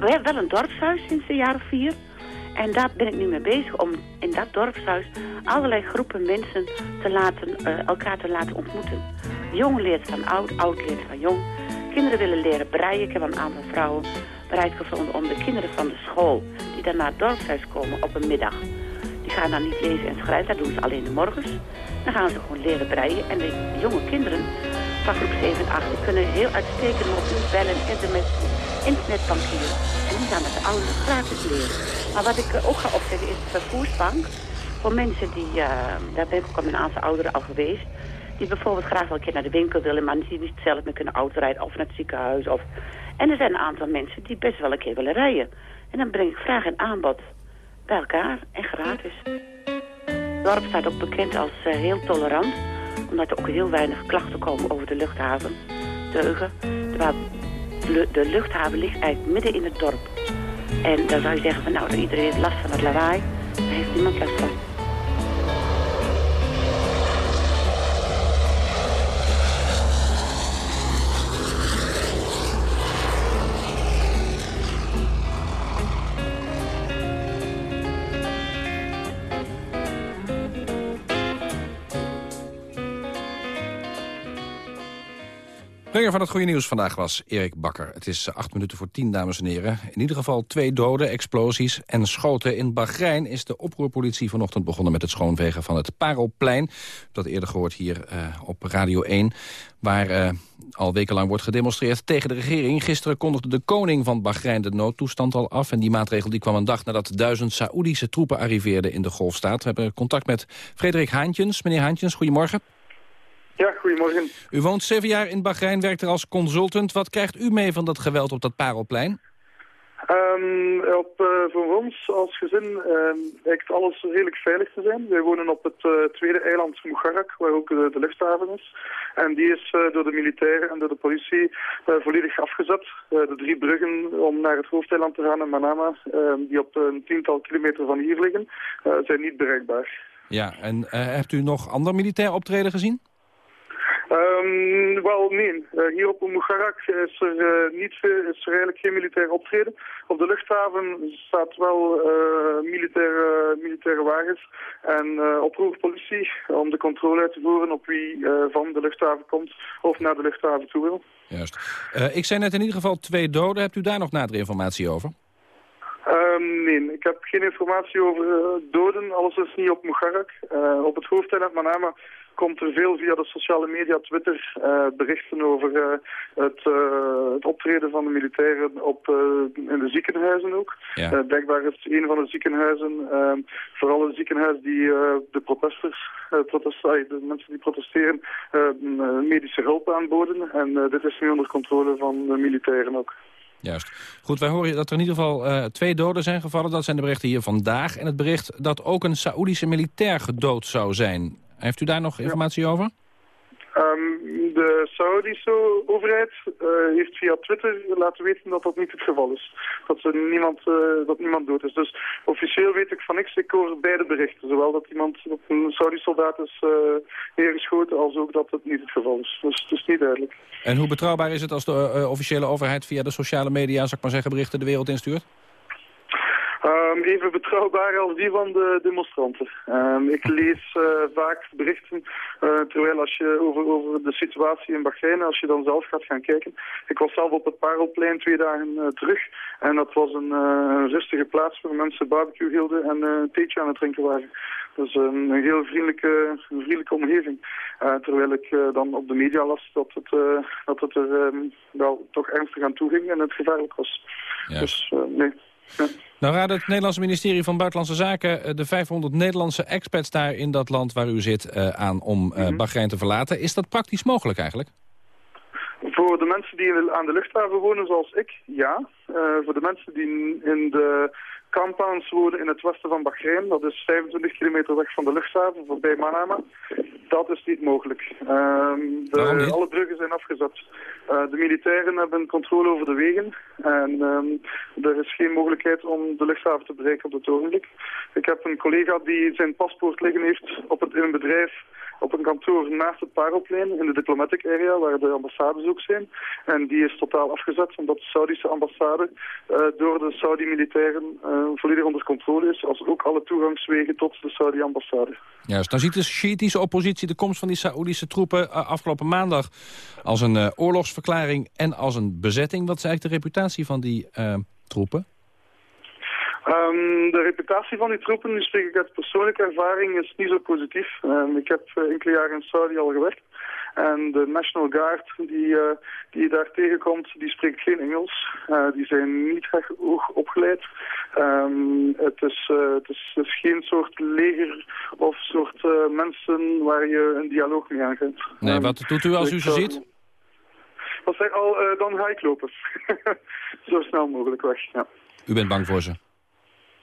We hebben wel een dorpshuis sinds jaar of vier. En daar ben ik nu mee bezig om in dat dorpshuis allerlei groepen mensen te laten, uh, elkaar te laten ontmoeten. Jong leert van oud, oud leert van jong. Kinderen willen leren breien. Ik heb een aantal vrouwen bereid gevonden om de kinderen van de school... die dan naar het dorpshuis komen op een middag... die gaan dan niet lezen en schrijven, dat doen ze alleen de morgens. Dan gaan ze gewoon leren breien. En de jonge kinderen van groep 7 en 8 die kunnen heel uitstekend mobiel bellen, internet, internetbankieren. En die gaan met de ouderen gratis leren. Maar wat ik ook ga opzetten is de vervoersbank. Voor mensen die, uh, daar ben ik ook met een aantal ouderen al geweest... die bijvoorbeeld graag wel een keer naar de winkel willen... maar die niet zelf meer kunnen autorijden of naar het ziekenhuis. Of... En er zijn een aantal mensen die best wel een keer willen rijden. En dan breng ik vraag en aanbod bij elkaar en gratis. Het dorp staat ook bekend als uh, heel tolerant omdat er ook heel weinig klachten komen over de luchthaven. Teugen. De luchthaven ligt eigenlijk midden in het dorp. En dan zou je zeggen van nou, iedereen heeft last van het lawaai. Daar heeft niemand last van. Brenger van het goede nieuws vandaag was Erik Bakker. Het is acht minuten voor tien, dames en heren. In ieder geval twee doden, explosies en schoten. In Bahrein is de oproerpolitie vanochtend begonnen met het schoonvegen van het Parelplein. Dat eerder gehoord hier uh, op Radio 1. Waar uh, al wekenlang wordt gedemonstreerd tegen de regering. Gisteren kondigde de koning van Bahrein de noodtoestand al af. En die maatregel die kwam een dag nadat duizend Saoedische troepen arriveerden in de Golfstaat. We hebben contact met Frederik Haantjens. Meneer Haantjens, goedemorgen. Ja, goedemorgen. U woont zeven jaar in Bahrein, werkt er als consultant. Wat krijgt u mee van dat geweld op dat Parelplein? Um, op, uh, voor ons als gezin uh, lijkt alles redelijk veilig te zijn. Wij wonen op het uh, tweede eiland Mugarak, waar ook de, de, luchthaven is. En die is uh, door de militairen en door de politie volledig afgezet. de drie bruggen om naar het hoofdeiland te gaan in Manama, ehm, die op een tiental kilometer van hier liggen, zijn niet bereikbaar. Ja, en hebt u nog ander militair optreden gezien? Um, wel, nee. Uh, hier op Mugarak is er, uh, niet, is er eigenlijk geen militair optreden. Op de luchthaven staat wel uh, militaire, militaire wagens en oproerpolitie om de controle uit te voeren op wie van de luchthaven komt of naar de luchthaven toe wil. Juist. ik zei net in ieder geval twee doden. Hebt u daar nog nadere informatie over? Um, nee, ik heb geen informatie over doden. Alles is niet op Mugarak. op het hoofdeind uit Manama komt er veel via de sociale media, Twitter, uh, berichten over uh, het, uh, het, optreden van de militairen op, in de ziekenhuizen ook. Ja. blijkbaar is een van de ziekenhuizen, vooral een ziekenhuis die de protesters, protest, de mensen die protesteren, medische hulp aanboden. En dit is nu onder controle van de militairen ook. Juist. Goed, wij horen dat er in ieder geval twee doden zijn gevallen. Dat zijn de berichten hier vandaag. En het bericht dat ook een Saoedische militair gedood zou zijn. Heeft u daar nog informatie over? Um, de Saudische overheid uh, heeft via Twitter laten weten dat dat niet het geval is. Dat, niemand, uh, dat niemand dood is. Dus officieel weet ik van niks. Ik hoor beide berichten. Zowel dat iemand dat een Saudi soldaat is uh, neergeschoten als ook dat het niet het geval is. Dus het is niet duidelijk. En hoe betrouwbaar is het als de officiële overheid via de sociale media, zou ik maar zeggen, berichten de wereld instuurt? Um, even betrouwbaar als die van de demonstranten. Um, ik lees uh, vaak berichten, uh, terwijl als je over, over de situatie in Bahrein, als je dan zelf gaat gaan kijken. Ik was zelf op het Parelplein twee dagen uh, terug en dat was een rustige plaats waar mensen barbecue hielden en een theetje aan het drinken waren. Dus een, een heel vriendelijke, een vriendelijke omgeving. terwijl ik dan op de media las dat het, dat het er um, wel toch ernstig aan toe ging en het gevaarlijk was. Ja. Dus nee. Nou raad het Nederlandse ministerie van Buitenlandse Zaken... Eh, de 500 Nederlandse expats daar in dat land waar u zit uh, aan om uh, Bahrein te verlaten. Is dat praktisch mogelijk eigenlijk? Voor de mensen die aan de luchthaven wonen zoals ik, ja. Uh, voor de mensen die in de compounds wonen in het westen van Bahrein. Dat is 25 kilometer weg van de luchthaven, voorbij Manama. Dat is niet mogelijk. Uh, de, alle bruggen zijn afgezet. Uh, de militairen hebben controle over de wegen. En um, er is geen mogelijkheid om de luchthaven te bereiken op het ogenblik. Ik heb een collega die zijn paspoort liggen heeft op het, in een bedrijf op een kantoor naast het Parelplein in de diplomatic area, waar de ambassades ook zijn. En die is totaal afgezet, omdat de Saudische ambassade uh, door de Saudi-militairen uh, volledig onder controle is, als ook alle toegangswegen tot de Saudi-ambassade. Juist, dan ziet de Shiïtische oppositie de komst van die Saoedische troepen uh, afgelopen maandag als een oorlogsverklaring en als een bezetting. Wat is eigenlijk de reputatie van die troepen? Um, de reputatie van die troepen, nu spreek ik uit persoonlijke ervaring, is niet zo positief. Um, ik heb enkele jaren in Saudi al gewerkt. En de National Guard die, uh, die je daar tegenkomt, die spreekt geen Engels. Uh, die zijn niet erg hoog opgeleid. Um, het, is, het, is, het, is, geen soort leger of soort mensen waar je een dialoog mee aangaat. Nee, wat doet u als u ze ziet? Wat zeg al, dan ga ik lopen. zo snel mogelijk weg, ja. U bent bang voor ze?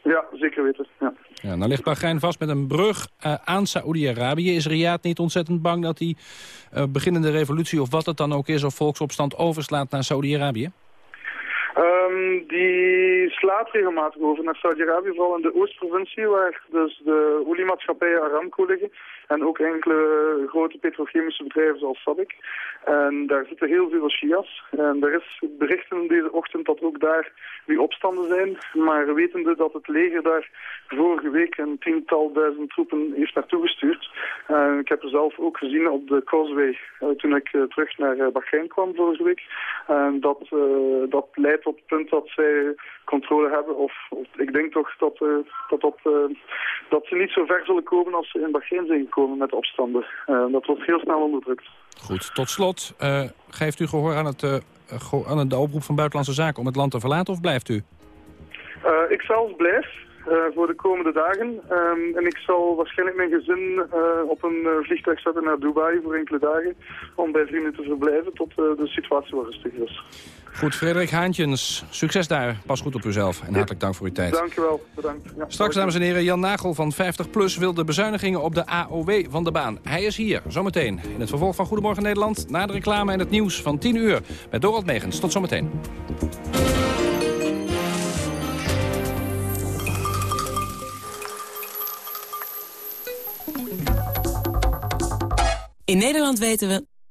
Ja, zeker weten. Ja. Ja, nou ligt Bahrein vast met een brug uh, aan Saoedi-Arabië. Is Riyadh niet ontzettend bang dat die uh, beginnende revolutie... of wat het dan ook is, of volksopstand overslaat naar Saoedi-Arabië? Um, die slaat regelmatig over naar Saudi-Arabië, vooral in de Oostprovincie, waar dus de oliemaatschappijen Aramco liggen. En ook enkele grote petrochemische bedrijven zoals Sabic. En daar zitten heel veel Shia's. En er is berichten deze ochtend dat ook daar nu opstanden zijn. Maar wetende dat het leger daar vorige week een tiental duizend troepen heeft naartoe gestuurd. Uh, ik heb er zelf ook gezien op de Causeway uh, toen ik uh, terug naar uh, Bahrein kwam vorige week. En dat, dat leidt tot het punt dat zij controle hebben. Of, of ik denk toch dat, dat, dat, dat ze niet zo ver zullen komen als ze in Bahrein zijn gekomen met opstanden. dat wordt heel snel onderdrukt. Goed, tot slot, geeft u gehoor aan, het, aan de oproep van Buitenlandse Zaken om het land te verlaten of blijft u? ik zelf blijf. Uh, voor de komende dagen. Um, en ik zal waarschijnlijk mijn gezin uh, op een uh, vliegtuig zetten naar Dubai voor enkele dagen. Om bij vrienden te verblijven tot de situatie wat rustig is. Goed, Frederik Haantjens. Succes daar. Pas goed op uzelf. En hartelijk dank voor uw tijd. Dankjewel. Bedankt. Ja, Straks, dames en heren, Jan Nagel van 50PLUS wil de bezuinigingen op de AOW van de baan. Hij is hier, zometeen. In het vervolg van Goedemorgen Nederland. Na de reclame en het nieuws van 10 uur. Met Dorald Megens. Tot zometeen. In Nederland weten we,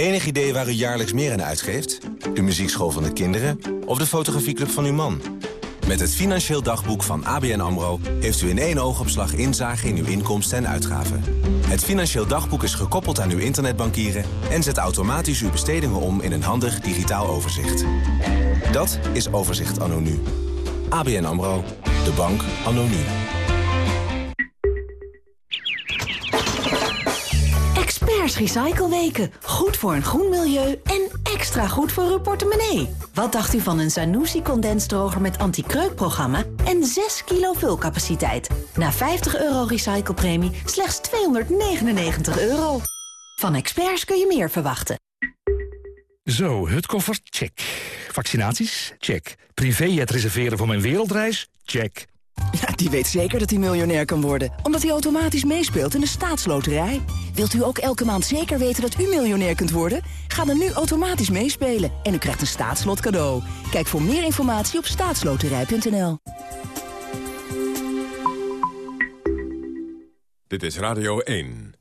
Enig idee waar u jaarlijks meer aan uitgeeft? De muziekschool van de kinderen of de fotografieclub van uw man? Met het Financieel Dagboek van ABN AMRO... heeft u in één oogopslag inzage in uw inkomsten en uitgaven. Het Financieel Dagboek is gekoppeld aan uw internetbankieren... en zet automatisch uw bestedingen om in een handig digitaal overzicht. Dat is Overzicht Anno Nu. ABN AMRO. De bank Nu. Recycleweken. Goed voor een groen milieu en extra goed voor uw portemonnee. Wat dacht u van een Zanussi condensdroger met anti-kreukprogramma en 6 kilo vulcapaciteit? Na 50 euro recyclepremie slechts 299 euro. Van experts kun je meer verwachten. Zo, hutkoffer, check. Vaccinaties? Check. Privéjet reserveren voor mijn wereldreis? Check. Ja, die weet zeker dat hij miljonair kan worden. Omdat hij automatisch meespeelt in de staatsloterij. Wilt u ook elke maand zeker weten dat u miljonair kunt worden? Ga dan nu automatisch meespelen en u krijgt een staatslot cadeau. Kijk voor meer informatie op staatsloterij.nl. Dit is Radio 1.